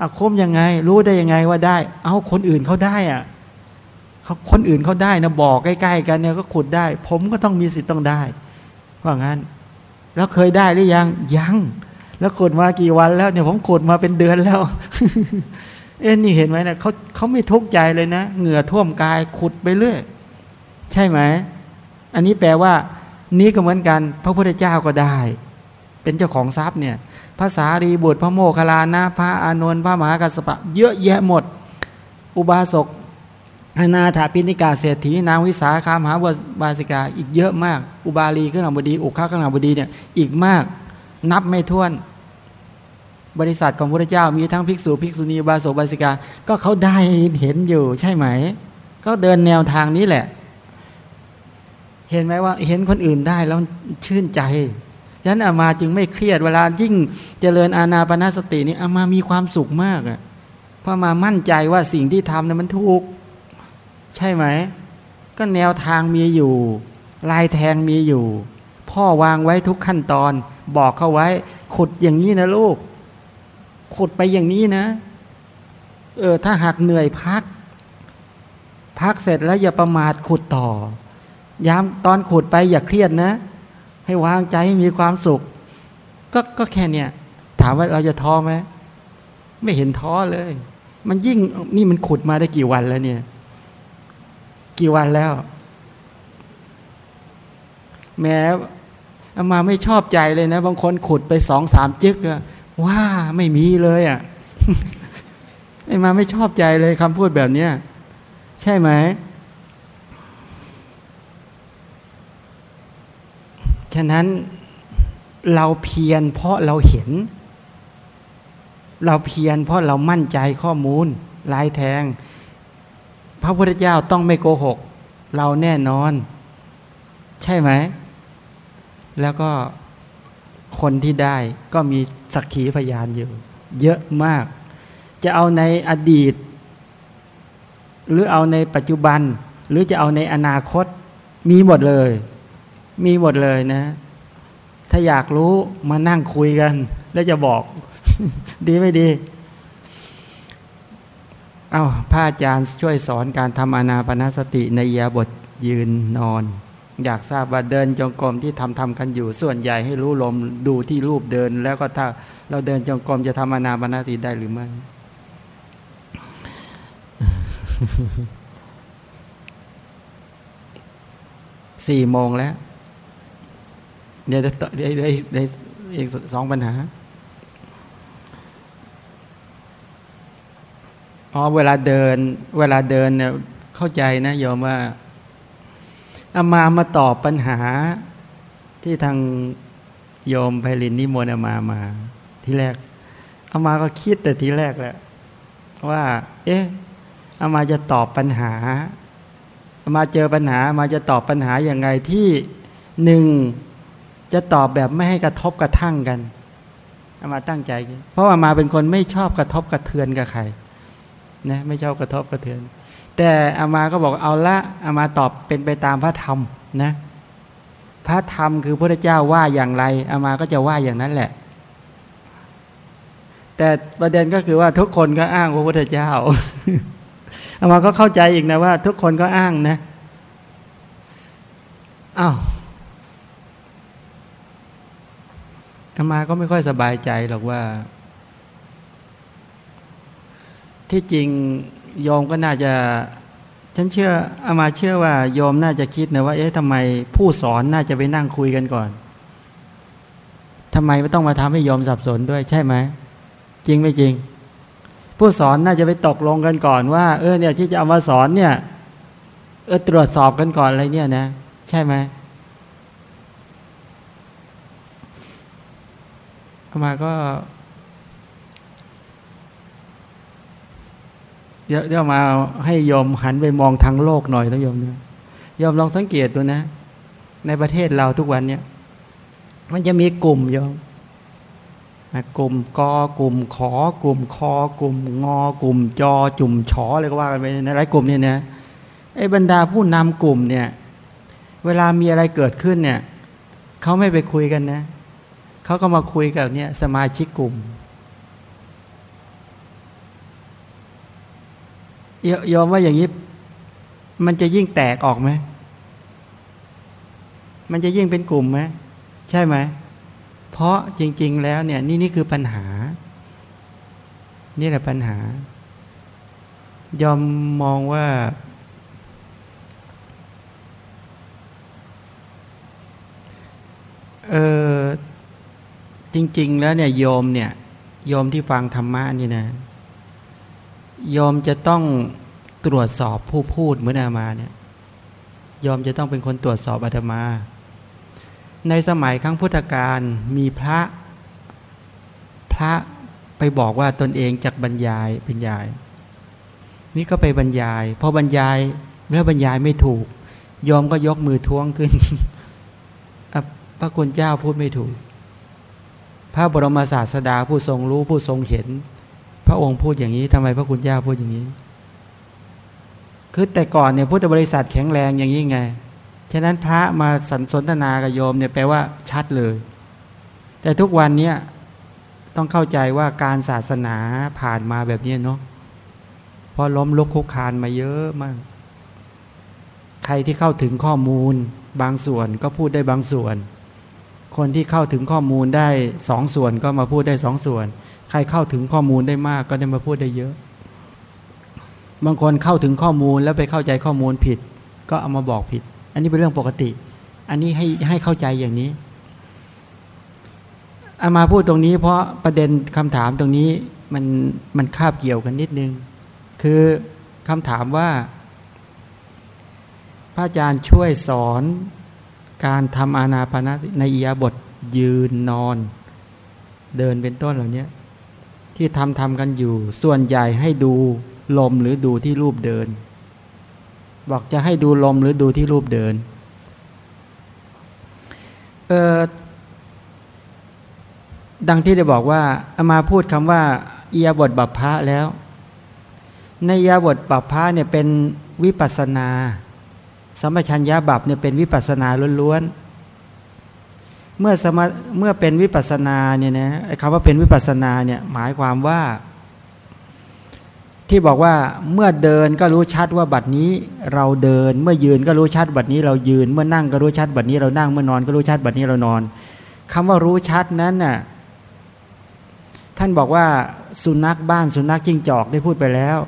อาคมยังไง รู้ได้ยังไงว่าได้ เอาคนอื่นเขาได้อะเขาคนอื่นเขาได้นะบอกใกล้ ๆ กันเนี่ยก็ขุดได้ ผมก็ต้องมีสิทธิ์ต้องได้ว่างั้น แล้วเคยได้หรือยังยัง แล้วขุดมากี่วันแล้วเนี่ยผมขุดมาเป็นเดือนแล้ว เอ็นนี่เห็นไหมนะเขาเขาไม่ทุกข์ใจเลยนะเหงื่อท่วมกายขุดไปเรื่อยใช่ไหมอันนี้แปลว่า นี้ก็เหมือนกัน พระพุทธเจ้าก็ได้ เป็นเจ้าของทรัพย์เนี่ย ภาษารีบุตรพระโมคคัลลานะพระอานนท์พระมหากัสปะ เยอะแยะหมด อุบาสกอนาถาปิณิกาเศรษฐีนางวิสาขามหาบาสิกาอีกเยอะมาก อุบาลีขึ้นบดีอุคาขึ้นบดีเนี่ยอีกมาก นับไม่ถ้วน บริษัทของพระเจ้ามีทั้งภิกษุภิกษุณีบาสกบาสิกา ก็เขาได้เห็นอยู่ใช่ไหม ก็เดินแนวทางนี้แหละ เห็นไหมว่าเห็นคนอื่นได้แล้วชื่นใจ ฉะนั้นอามาจึงไม่เครียดเวลายิ่งเจริญอาณาปณสตินี่อามามีความสุขมากอะเพราะมามั่นใจว่าสิ่งที่ทำนั้นมันถูก ใช่ไหม ก็แนวทางมีอยู่ ลายแทงมีอยู่ พ่อวางไว้ทุกขั้นตอน บอกเขาไว้ ขุดอย่างนี้นะลูก ขุดไปอย่างนี้นะ เออ ถ้าหากเหนื่อยพัก พักเสร็จแล้วอย่าประมาทขุดต่อย้ำตอนขุดไปอย่าเครียดนะ ให้วางใจให้มีความสุข ก็ก็แค่เนี้ยถามว่าเราจะท้อไหมไม่เห็นท้อเลย มันยิ่งนี่มันขุดมาได้กี่วันแล้วเนี่ย กี่วันแล้ว แม้อามาไม่ชอบใจเลยนะ บางคนขุดไปสองสามจึกอะว่าไม่มีเลยอะ่ะไอ้มาไม่ชอบใจเลยคำพูดแบบเนี้ยใช่ไหม ฉะนั้นเราเพียรเพราะเราเห็น เราเพียรเพราะเรามั่นใจข้อมูลลายแทง พระพุทธเจ้าต้องไม่โกหก เราแน่นอน ใช่ไหม แล้วก็คนที่ได้ก็มีสักขีพยานอยู่ เยอะมาก จะเอาในอดีต หรือเอาในปัจจุบัน หรือจะเอาในอนาคตมีหมดเลย มีหมดเลยนะ ถ้าอยากรู้มานั่งคุยกัน แล้วจะบอก ดีไม่ดี เอาพระอาจารย์ช่วยสอนการทำอนาปนาสติในยาบทยืนนอน อยากทราบว่าเดินจงกรมที่ทำทำกันอยู่ ส่วนใหญ่ให้รู้ลมดูที่รูปเดิน แล้วก็ถ้าเราเดินจงกรมจะทำอนาปนาสติได้หรือไม่สี่โมงแล้ว เดี๋ยวจะได้ได้ได้อีกสองปัญหาอ๋อเวลาเดิน เวลาเดินเนี่ยเข้าใจนะโยมว่าอามามาตอบปัญหาที่ทางโยมไพลินนิมนต์อามามาที่แรกอามาก็คิดแต่ทีแรกแหละว่า เอ๊ะอามาจะตอบปัญหาอามาเจอปัญหาอามาจะตอบปัญหาอย่างไงที่หนึ่ง จะตอบแบบไม่ให้กระทบกระทั่งกันอามาตั้งใจ เพราะว่ามาเป็นคนไม่ชอบกระทบกระเทือนกับใครนะไม่ชอบกระทบกระเทือน แต่อามาก็บอกเอาละอามาตอบเป็นไปตามพระธรรมนะพระธรรมคือพระเจ้าว่าอย่างไรอามาก็จะว่าอย่างนั้นแหละ แต่ประเด็นก็คือว่าทุกคนก็อ้างพระพุทธเจ้าอามาก็เข้าใจอีกนะว่า ทุกคนก็อ้างนะอ้าว อามาก็ไม่ค่อยสบายใจหรอกว่า ที่จริงโยมก็น่าจะ ฉันเชื่ออามาเชื่อว่าโยมน่าจะคิดนะว่า เอ๊ะทำไมผู้สอนน่าจะไปนั่งคุยกันก่อนทำไมไม่ต้องมาทำให้โยมสับสนด้วยใช่ไหมจริงไม่จริง ผู้สอนน่าจะไปตกลงกันก่อนว่า เออเนี่ยที่จะเอามาสอนเนี่ยเออตรวจสอบกันก่อนอะไรเนี่ยนะ ใช่ไหม อามาก็เดี๋ยวมาให้ยอมหันไปมองทางโลกหน่อยนะโยมนะยอมลองสังเกตดูนะ ในประเทศเราทุกวันเนี่ย มันจะมีกลุ่มโยมกลุ่มกอกลุ่มขอกลุ่มคอกลุ่มงอกลุ่มจอจุ่มฉออะไรก็ว่ากันไปในหลายกลุ่มเนี่ยนะไอ้บรรดาผู้นำกลุ่มเนี่ย เวลามีอะไรเกิดขึ้นเนี่ยเขาไม่ไปคุยกันนะเขาก็มาคุยกับเนี่ยสมาชิกกลุ่มยอมว่าอย่างนี้ มันจะยิ่งแตกออกไหม มันจะยิ่งเป็นกลุ่มไหมใช่ไหม เพราะจริง ๆ แล้วเนี่ย นี่นี่คือปัญหา นี่แหละปัญหา ยอมมองว่า เออ จริง ๆ แล้วเนี่ยโยมเนี่ยโยมที่ฟังธรรมะนี่นะยอมจะต้องตรวจสอบผู้พูดเมื่อนามาเนี่ยยอมจะต้องเป็นคนตรวจสอบอาตมา ในสมัยครั้งพุทธกาลมีพระพระไปบอกว่าตนเองจักบรรยายบรรยาย นี่ก็ไปบรรยายพอบรรยายแล้วบรรยายไม่ถูก ยอมก็ยกมือท้วงขึ้นพระคุณเจ้าพูดไม่ถูก พระบรมศาสดาผู้ทรงรู้ผู้ทรงเห็น พระองค์พูดอย่างนี้ทำไมพระคุณเจ้าพูดอย่างนี้ คือแต่ก่อนเนี่ยพุทธบริษัทแข็งแรงอย่างนี้ไง ฉะนั้นพระมาสันสนทนากับโยมเนี่ยแปลว่าชัดเลย แต่ทุกวันเนี้ต้องเข้าใจว่าการศาสนาผ่านมาแบบนี้เนาะพอล้มลุกคุกคานมาเยอะมาก ใครที่เข้าถึงข้อมูลบางส่วนก็พูดได้บางส่วน คนที่เข้าถึงข้อมูลได้สองส่วนก็มาพูดได้สองส่วน ใครเข้าถึงข้อมูลได้มากก็ได้มาพูดได้เยอะ บางคนเข้าถึงข้อมูลแล้วไปเข้าใจข้อมูลผิด ก็เอามาบอกผิด อันนี้เป็นเรื่องปกติ อันนี้ให้ให้เข้าใจอย่างนี้เอามาพูดตรงนี้ เพราะประเด็นคำถามตรงนี้มันมันคาบเกี่ยวกันนิดนึง คือคำถามว่า พระอาจารย์ช่วยสอน การทำอานาปนาในอียาบทยืนนอน เดินเป็นต้นเหล่านี้ที่ทำทำกันอยู่ ส่วนใหญ่ให้ดูลมหรือดูที่รูปเดิน บอกจะให้ดูลมหรือดูที่รูปเดินเออดังที่ได้บอกว่าอามาพูดคำว่าอียาบทบัพพะแล้ว ในียาบทบัพพะเนี่ยเป็นวิปัสนา สัมปชัญญะบัพเนี่ยเป็นวิปัสนาล้วนๆ เมื่อสมเมื่อเป็นวิปัสนาเนี่ยนะไอ้คำว่าเป็นวิปัสนาเนี่ยหมายความว่า ที่บอกว่าเมื่อเดินก็รู้ชัดว่าบัดนี้เราเดิน เมื่อยืนก็รู้ชัดบัดนี้เรายืน เมื่อนั่งก็รู้ชัดบัดนี้เรานั่งเมื่อนอนก็รู้ชัดบัดนี้เรานอนคำว่ารู้ชัดนั้นน่ะท่านบอกว่าสุนัขบ้านสุนัขจิ้งจอกได้พูดไปแล้ว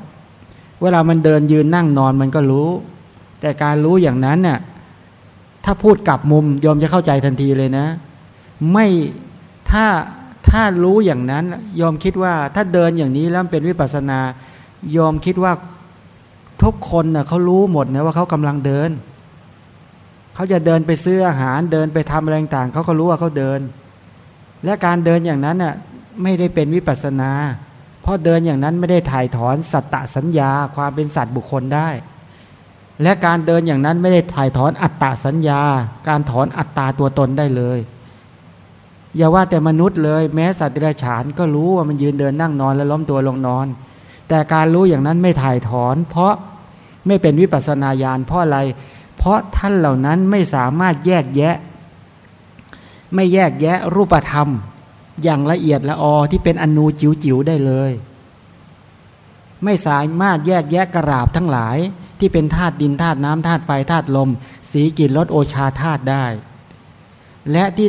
เวลามันเดินยืนนั่งนอนมันก็รู้ แต่การรู้อย่างนั้นน่ะถ้าพูดกลับมุมยอมจะเข้าใจทันทีเลยนะ ไม่ถ้าถ้ารู้อย่างนั้นยอมคิดว่าถ้าเดินอย่างนี้แล้วเป็นวิปัสนายอมคิดว่าทุกคนน่ะเขารู้หมดนะว่าเขากำลังเดิน เขาจะเดินไปซื้ออาหารเดินไปทำอะไรต่างเขาก็รู้ว่าเขาเดิน และการเดินอย่างนั้นน่ะไม่ได้เป็นวิปัสนา เพราะเดินอย่างนั้นไม่ได้ถ่ายถอนสัตตสัญญาความเป็นสัตว์บุคคลได้ และการเดินอย่างนั้นไม่ได้ถ่ายถอนอัตตาสัญญา การถอนอัตตาตัวตนได้เลย อย่าว่าแต่มนุษย์เลย แม้สัตว์เดรัจฉานก็รู้ว่ามันยืนเดินนั่งนอนแล้วล้มตัวลงนอน แต่การรู้อย่างนั้นไม่ถ่ายถอน เพราะไม่เป็นวิปัสนาญาณเพราะอะไร เพราะท่านเหล่านั้นไม่สามารถแยกแยะ ไม่แยกแยะรูปธรรม อย่างละเอียดละออที่เป็นอนูจิ๋วจิวได้เลย ไม่สามารถแยกแยะกระราบทั้งหลาย ที่เป็นธาตุดินธาตุน้ำธาตุไฟธาตุลม สีกลิ่นรสโอชาธาตุได้ และที่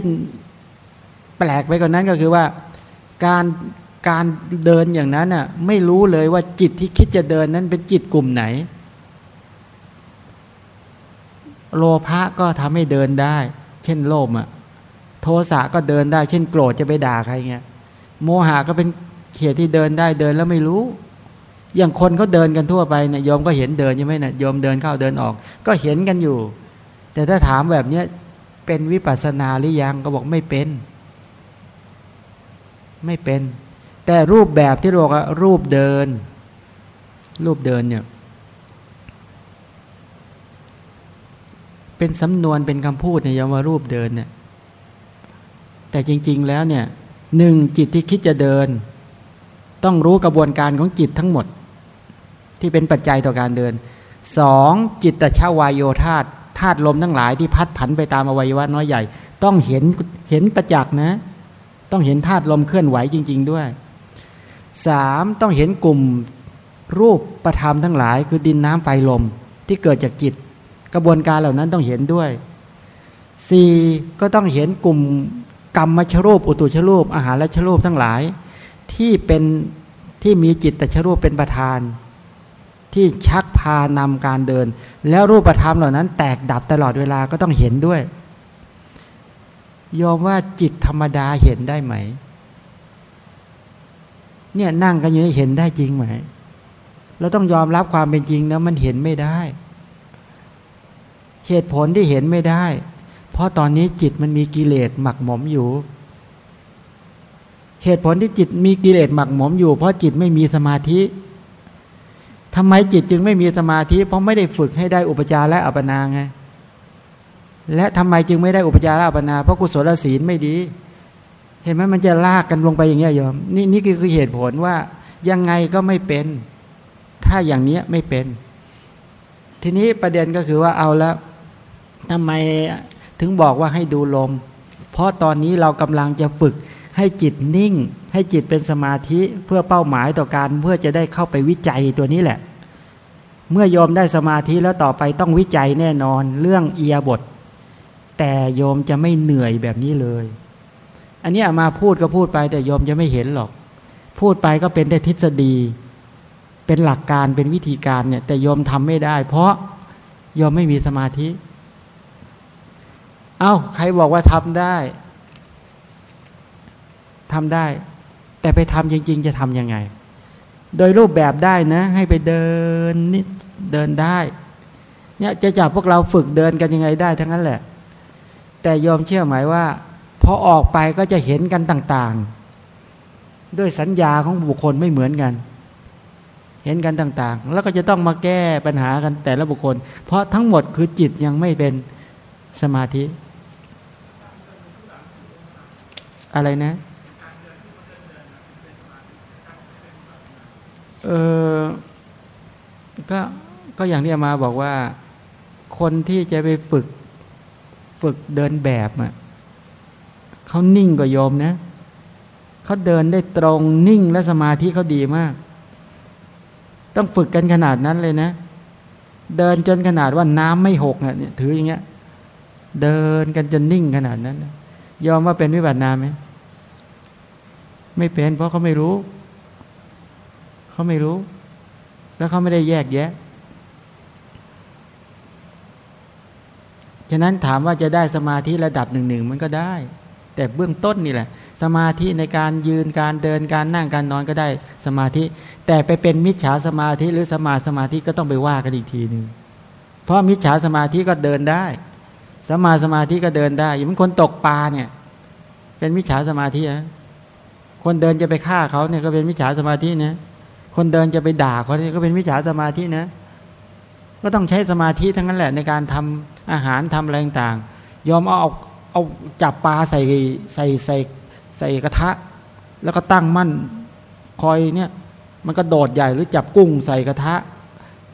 แปลกไปกว่านั้นก็คือว่าการการเดินอย่างนั้นน่ะไม่รู้เลยว่าจิตที่คิดจะเดินนั้นเป็นจิตกลุ่มไหน โลภะก็ทำให้เดินได้ เช่นโลภอะโทสะก็เดินได้ เช่นโกรธจะไปด่าใครเงี้ยโมหะก็เป็นเขียที่เดินได้เดินแล้วไม่รู้ อย่างคนเขาเดินกันทั่วไปเนี่ยยอมก็เห็นเดินใช่ไหมเนี่ยยอมเดินเข้าเดินออก ก็เห็นกันอยู่ แต่ถ้าถามแบบเนี้ยเป็นวิปัสสนาหรือยังก็บอกไม่เป็น ไม่เป็น แต่รูปแบบที่เราบอกรูปเดิน รูปเดินเนี่ยเป็นสำนวนเป็นคำพูดเนี่ยยอมว่ารูปเดินเนี่ยแต่จริง ๆแล้วเนี่ยหนึ่งจิตที่คิดจะเดิน ต้องรู้กระบวนการของจิตทั้งหมด ที่เป็นปัจจัยต่อการเดินสองจิตตชาวายโยธาตธาตุลมทั้งหลายที่พัดผันไปตามอวัยวะน้อยใหญ่ ต้องเห็นเห็นประจักษ์นะ ต้องเห็นธาตุลมเคลื่อนไหวจริง ๆด้วยสามต้องเห็นกลุ่มรูปประธรรมทั้งหลาย คือดินน้ำไฟลมที่เกิดจากจิต กระบวนการเหล่านั้นต้องเห็นด้วยสี่ก็ต้องเห็นกลุ่มกรรมชรูปอุตุชรูปอาหารและชรูปทั้งหลาย ที่เป็นที่มีจิตตชรูปเป็นประธาน ที่ชักพานำการเดิน แล้วรูปธรรมเหล่านั้น แตกดับตลอดเวลาก็ต้องเห็นด้วยยอมว่าจิตธรรมดาเห็นได้ไหม เนี่ยนั่งกันอยู่นี่เห็นได้จริงไหมเราต้องยอมรับความเป็นจริงนะมันเห็นไม่ได้ เหตุผลที่เห็นไม่ได้ เพราะตอนนี้จิตมันมีกิเลสหมักหมมอยู่ เหตุผลที่จิตมีกิเลสหมักหมมอยู่ เพราะจิตไม่มีสมาธิ ทำไมจิตจึงไม่มีสมาธิ เพราะไม่ได้ฝึกให้ได้อุปจารและอัปนาไง และทำไมจึงไม่ได้อุปจารและอัปนา เพราะกุศลศีลไม่ดี เห็นไหมมันจะลากกันลงไปอย่างเงี้ยโยมนี่นี่คือเหตุผลว่ายังไงก็ไม่เป็น ถ้าอย่างเนี้ยไม่เป็น ทีนี้ประเด็นก็คือว่าเอาแล้วทำไมถึงบอกว่าให้ดูลม เพราะตอนนี้เรากำลังจะฝึกให้จิตนิ่ง ให้จิตเป็นสมาธิเพื่อเป้าหมายต่อการเพื่อจะได้เข้าไปวิจัยตัวนี้แหละ เมื่อยอมได้สมาธิแล้วต่อไปต้องวิจัยแน่นอนเรื่องเอียบท แต่โยมจะไม่เหนื่อยแบบนี้เลย อันนี้มาพูดก็พูดไปแต่โยมจะไม่เห็นหรอก พูดไปก็เป็นแต่ทฤษฎี เป็นหลักการเป็นวิธีการเนี่ยแต่โยมทำไม่ได้ เพราะโยมไม่มีสมาธิ เอา้าใครบอกว่าทำได้ทำได้ แต่ไปทำจริง ๆ จะทำยังไง โดยรูปแบบได้นะ ให้ไปเดินนิดเดินได้เนี่ยจะจับพวกเราฝึกเดินกันยังไงได้ทั้งนั้นแหละ แต่ยอมเชื่อหมายว่าพอออกไปก็จะเห็นกันต่างๆ ด้วยสัญญาของบุคคลไม่เหมือนกัน เห็นกันต่างๆ แล้วก็จะต้องมาแก้ปัญหากันแต่ละบุคคล เพราะทั้งหมดคือจิตยังไม่เป็นสมาธิ อะไรนะ เออก็ก็อย่างที่มาบอกว่า คนที่จะไปฝึกฝึกเดินแบบอะเขานิ่งกว่าโยมนะเขาเดินได้ตรงนิ่งและสมาธิเขาดีมาก ต้องฝึกกันขนาดนั้นเลยนะ เดินจนขนาดว่าน้ำไม่หกเนี่ยถืออย่างเงี้ย เดินกันจนนิ่งขนาดนั้นยอมว่าเป็นวิบัตินาไหมไม่เป็นเพราะเขาไม่รู้ เขาไม่รู้ แล้วเขาไม่ได้แยกแยะ ฉะนั้นถามว่าจะได้สมาธิระดับหนึ่งหนึ่งมันก็ได้ แต่เบื้องต้นนี่แหละ สมาธิในการยืนการเดินการนั่งการนอนก็ได้สมาธิ แต่ไปเป็นมิจฉาสมาธิหรือสมาสมาธิก็ต้องไปว่ากันอีกทีหนึ่งเพราะมิจฉาสมาธิก็เดินได้สมาสมาธิก็เดินได้ อย่างคนตกปลาเนี่ย เป็นมิจฉาสมาธินะคนเดินจะไปฆ่าเขาเนี่ยก็เป็นมิจฉาสมาธินะ คนเดินจะไปด่าเขาเนี่ยก็เป็นมิจฉาสมาธินะ ก็ต้องใช้สมาธิทั้งนั้นแหละในการทำอาหารทำอะไรต่างยอมเอาเอาเอาจับปลาใส่ใส่ใส่ใส่กระทะ แล้วก็ตั้งมั่นคอยเนี่ยมันก็โดดใหญ่หรือจับกุ้งใส่กระทะ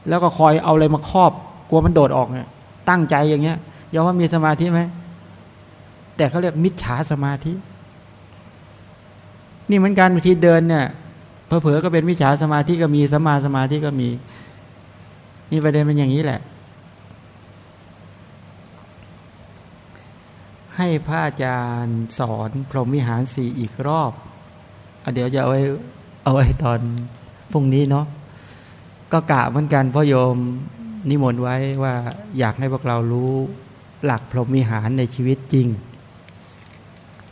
แล้วก็คอยเอาอะไรมาครอบกลัวมันโดดออกเนี่ยตั้งใจอย่างเงี้ยยอมว่ามีสมาธิไหมแต่เขาเรียกมิจฉาสมาธิ นี่เหมือนกันบางทีเดินเนี่ย เผลอๆก็เป็นวิชาสมาธิก็มีสมาสมาธิก็มี นี่ประเด็นเป็นอย่างนี้แหละ ให้พระอาจารย์สอนพรหมวิหารสี่อีกรอบอเดี๋ยวจะเอาไว้เอาไว้ตอนพรุ่งนี้เนาะก็กะเหมือนกันพ่อโยมนิมนต์ไว้ว่าอยากให้พวกเรารู้หลักพรหมวิหารในชีวิตจริง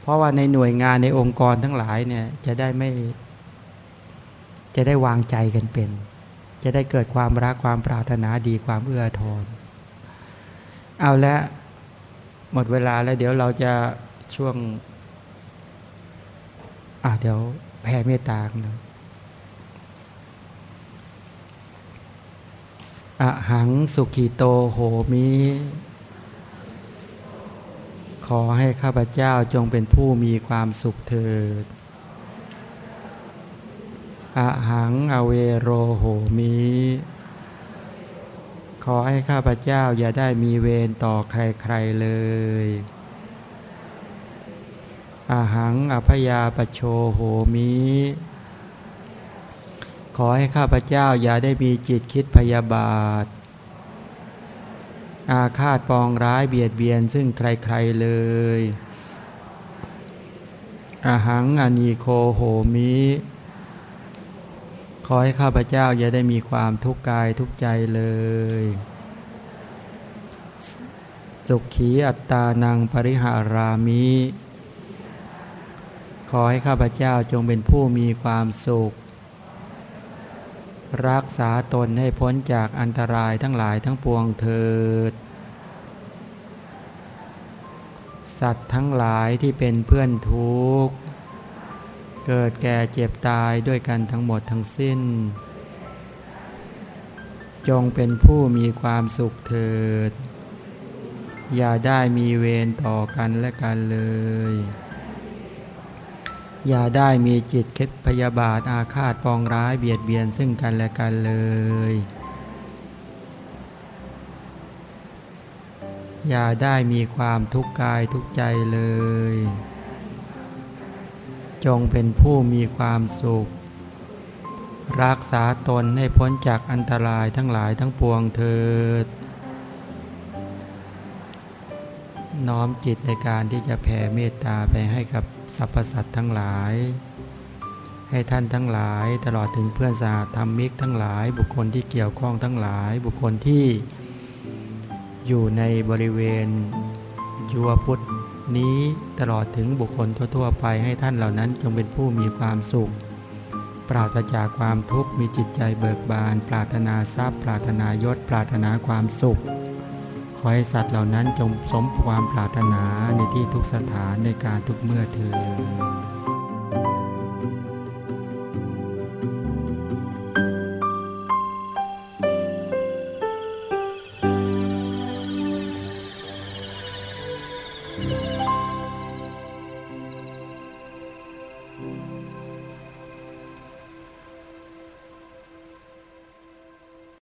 เพราะว่าในหน่วยงานในองค์กรทั้งหลายเนี่ยจะได้ไม่ จะได้วางใจกันเป็น จะได้เกิดความรักความปรารถนาดีความเอื้อทอนเอาละหมดเวลาแล้วเดี๋ยวเราจะช่วง อะเดี๋ยวแผ่เมตตานะอะหังสุขีโตโหมิ ขอให้ข้าพเจ้าจงเป็นผู้มีความสุขเถิด อหังอเวโรโหมิ ขอให้ข้าพเจ้าอย่าได้มีเวรต่อใครๆเลยอาหังอภยาปโชโหมิ ขอให้ข้าพเจ้าอย่าได้มีจิตคิดพยาบาท อาฆาตปองร้ายเบียดเบียนซึ่งใครๆเลยอาหังอนีโคโหมิ ขอให้ข้าพเจ้าอย่าได้มีความทุกข์กายทุกใจเลย สุขีอัตตานังปริหารามิ ขอให้ข้าพเจ้าจงเป็นผู้มีความสุข รักษาตนให้พ้นจากอันตรายทั้งหลายทั้งปวงเถิด สัตว์ทั้งหลายที่เป็นเพื่อนทุกข์ เกิดแก่เจ็บตายด้วยกันทั้งหมดทั้งสิ้น จงเป็นผู้มีความสุขเถิด อย่าได้มีเวรต่อกันและกันเลย อย่าได้มีจิตคิดพยาบาทอาฆาตปองร้ายเบียดเบียนซึ่งกันและกันเลย อย่าได้มีความทุกข์กายทุกใจเลย จงเป็นผู้มีความสุข รักษาตนให้พ้นจากอันตรายทั้งหลายทั้งปวงเถิด น้อมจิตในการที่จะแผ่เมตตาไปให้กับสรรพสัตว์ทั้งหลาย ให้ท่านทั้งหลายตลอดถึงเพื่อนสาธรรมิกทั้งหลาย บุคคลที่เกี่ยวข้องทั้งหลาย บุคคลที่อยู่ในบริเวณยัวพุทธ นี้ตลอดถึงบุคคลทั่วๆไปให้ท่านเหล่านั้นจงเป็นผู้มีความสุข ปราศจากความทุกข์มีจิตใจเบิกบาน ปรารถนาทรัพย์ ปรารถนายศ ปรารถนาความสุข ขอให้สัตว์เหล่านั้นจงสมความปรารถนาในที่ทุกสถานในการทุกเมื่อเถิด